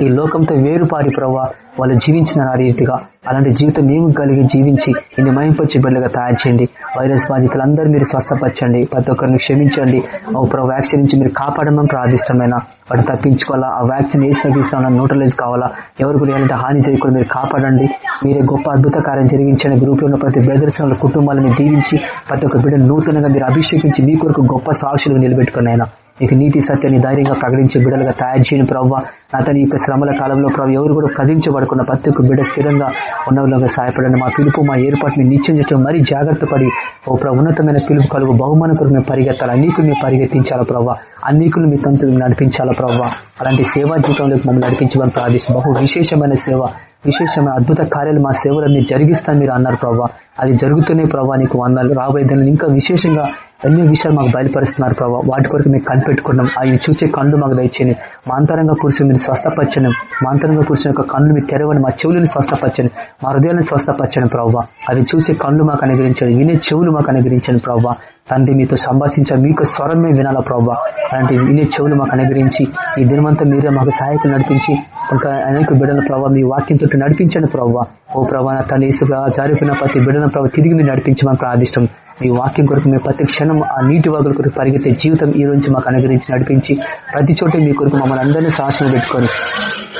[SPEAKER 1] ఈ లోకంతో వేరుపారి ప్రభావ వాళ్ళు జీవించిన ఆ రీతిగా అలాంటి జీవితం మేము కలిగి జీవించి ఇన్ని మయంపొచ్చి బిడ్డలుగా తయారు చేయండి. వైరస్ బాధితులందరూ మీరు స్వస్థపరచండి. ప్రతి ఒక్కరిని క్షమించండి. ఓ ప్రభు వ్యాక్సిన్ నుంచి మీరు కాపాడమని ప్రార్థిష్టమైన వాటి తప్పించుకోవాలా? ఆ వ్యాక్సిన్ ఏ సర్వీస్ న్యూట్రలైజ్ కావాలా? ఎవరు కూడా ఎలాంటి హాని చేయకుండా మీరు కాపాడండి. మీరే గొప్ప అద్భుత కార్యం జరిగించండి. గ్రూప్లో ఉన్న ప్రతి బ్రదర్స్ వాళ్ళ కుటుంబాలను దీవించి ప్రతి ఒక్క బిడ్డ నూతనంగా మీరు అభిషేకించి మీ కొరకు గొప్ప సాక్షులు నిలబెట్టుకున్నాయినా ఆయన నీకు నీతి సత్యాన్ని ధైర్యంగా ప్రకటించే బిడ్డలుగా తయారు చేయని ప్రవ్వ. అతని యొక్క శ్రమల కాలంలో ప్రభు ఎవరు కూడా కదించబడుకున్న ప్రతి ఒక్క బిడ్డ స్థిరంగా ఉన్నవిలోగా సహాయపడండి. మా పిలుపు మా ఏర్పాటుని నిత్యం చేయడం మరీ జాగ్రత్త పడి ఓ ప్రభు ఉన్నతమైన పిలుపు కలుగు. బహుమాన కొరకు మేము పరిగెత్తాలి? అన్నికులు మేము పరిగెత్తించాలా ప్రవ్వ? అన్నికులు మీ తంతు నడిపించాలా ప్రవ్వ? అలాంటి సేవా జీవితంలోకి మమ్మల్ని నడిపించమని ప్రార్థిస్తూ బహు విశేషమైన సేవ. విశేషమైన అద్భుత కార్యాలు మా సేవలన్నీ జరిగిస్తాను మీరు అన్నారు ప్రభావ అది జరుగుతూనే ప్రభా నీకు వందాలు రాబోయే ఇంకా విశేషంగా ఎన్నో విషయాలు మాకు బయలుపరుస్తున్నారు ప్రభావ వాటి కొరకు మేము కనిపెట్టుకున్నాం అవి చూసే కళ్ళు మాకు దయచేయండి. మా అంతరంగా కూర్చొని మీరు స్వస్థపరచను మా అంతరంగా కూర్చుని యొక్క కళ్ళు మీరు తెరవని మా చెవులను స్వస్థపరచను మా హృదయాలను స్వస్థపరచను ప్రభావ అవి చూసే కళ్ళు మాకు అనుగ్రహించండి. వినే చెవులు మాకు అనుగ్రహించండి ప్రభావ తండ్రి మీతో సంభాషించా మీకు స్వరమే వినాలా ప్రభావ అలాంటి వినే చెవులు మాకు అనుగ్రహించి ఈ దినమంతా మీరే మాకు సహాయకులు నడిపించి ఇంకా అనేక బిడ్డల ప్రభావ మీ వాక్యం చుట్టూ నడిపించండి ప్రభావ ఓ ప్రభావ తన ఇసుగా జారిపోయిన ప్రతి బిడ్డల ప్రభావ తిరిగి మీరు నడిపించమని ప్రార్థిష్టం మీ వాక్యం కొరకు మేము ప్రతి క్షణం ఆ నీటి వాగుల కొరకు పరిగెత్తే జీవితం ఈ రోజు మాకు అనుగ్రహించి నడిపించి ప్రతి చోట మీ కొరకు మమ్మల్ని అందరినీ సాహసం పెట్టుకొని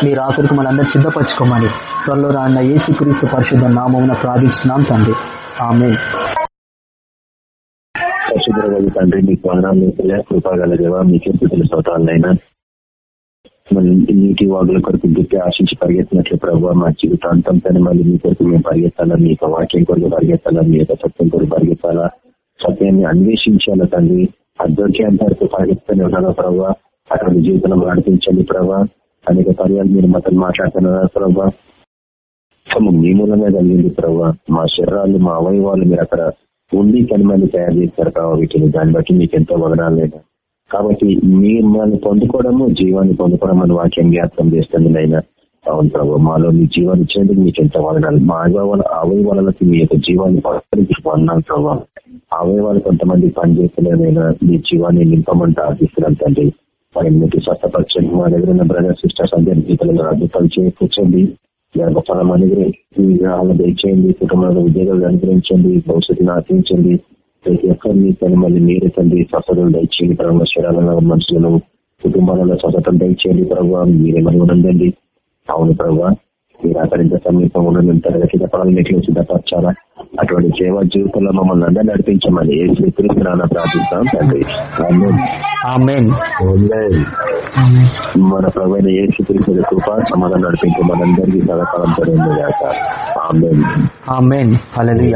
[SPEAKER 1] మీరు ఆ కొరకు మమ్మల్ని అందరినీ సిద్ధపరచుకోమని త్వరలో రాన్న ఏసు క్రీస్తు పరిశుద్ధ నామం ప్రార్థిస్తున్నాం తండ్రి. ఆమె
[SPEAKER 3] పరిశుభ్రవాది తండ్రి మీకు వాహనాలు కృపగల దేవా మీకే స్థితులు స్తోత్రాలైనా నీటి వాగుల కొరకు దిప్పి ఆశించి పరిగెత్తినట్లు ప్రభావ మా జీవితాంతం పైన మళ్ళీ మీ కొరకు మేము పరిగెత్తాలా? మీ యొక్క వాక్యం కొరకు పరిగెత్తాలా? మీ యొక్క సత్యం కొరకు పరిగెత్తాలా? సత్యాన్ని అన్వేషించాలా తండ్రి? అద్దోక్యాన్ని వరకు పరిగెత్తుతూనే ఉన్నారా ప్రభావ? అటువంటి జీవితంలో నడిపించండి ప్రభా అనేక పర్యాలు మీరు మతం మాట్లాడుతున్నారా ప్రభావ. మీ మూలంగా కలిగింది ప్రభా మా శరీరాలు మా అవయవాలు మీరు అక్కడ ఉండి కనిమని తయారు చేస్తారు ప్రభావ వీటిని. దాన్ని బట్టి మీకు ఎంతో వదనాలైనా లేదా. కాబట్టి మిమ్మల్ని పొందుకోవడము జీవాన్ని పొందుకోవడం అని వాక్యం జ్ఞాపకం చేస్తుంది నైనా అవును ప్రభు. మాలో మీ జీవాన్ని ఇచ్చేందుకు మీకు ఎంత వదనాలు. మా అవయవాల అవయవాలకి మీ యొక్క జీవాన్ని వదనాలు ప్రభావ అవయవాలు కొంతమంది పనిచేస్తలేనైనా మీ జీవాన్ని నింపమంటే ఆశిస్తున్నాను తండ్రి. మరి మీకు స్వస్థపరచండి మా దగ్గర ఉన్న బ్రదర్ సిస్టర్స్ అందరి జీవితంలో అద్భుతాలు చేయి కూర్చోండి గర్భఫలం అనుగ్రహించి విగ్రహాలను దయచేయండి కుటుంబంలో ఉద్యోగాలు అనుగ్రహించండి భవిష్యత్తును ఆచరించండి ప్రతి ఒక్కరిని కానీ మళ్ళీ మీరే తండ్రి స్వస్థతలు దయచేయండి ప్రభావ శరీరాలను మనుషులను కుటుంబాలలో స్వస్థతలు దయచేయండి ప్రభావ మీరేమని ఉండండి అవును ప్రభావ మీరు అక్కడ సమీపం తరగతి పనులు మీకు సిద్ధపరచాలా అటువంటి సేవా జీవితంలో మమ్మల్ని అందరూ నడిపించమని ఏ స్వీకరిస్తున్నా ప్రార్థిస్తాం తండ్రి. మన ప్రవైన ఏ స్వీకరించిన కృప సమాధానం నడిపించి మనందరికీ సదాకాలం జరిగింది
[SPEAKER 1] ఆమెన్.
[SPEAKER 4] అందరికీ.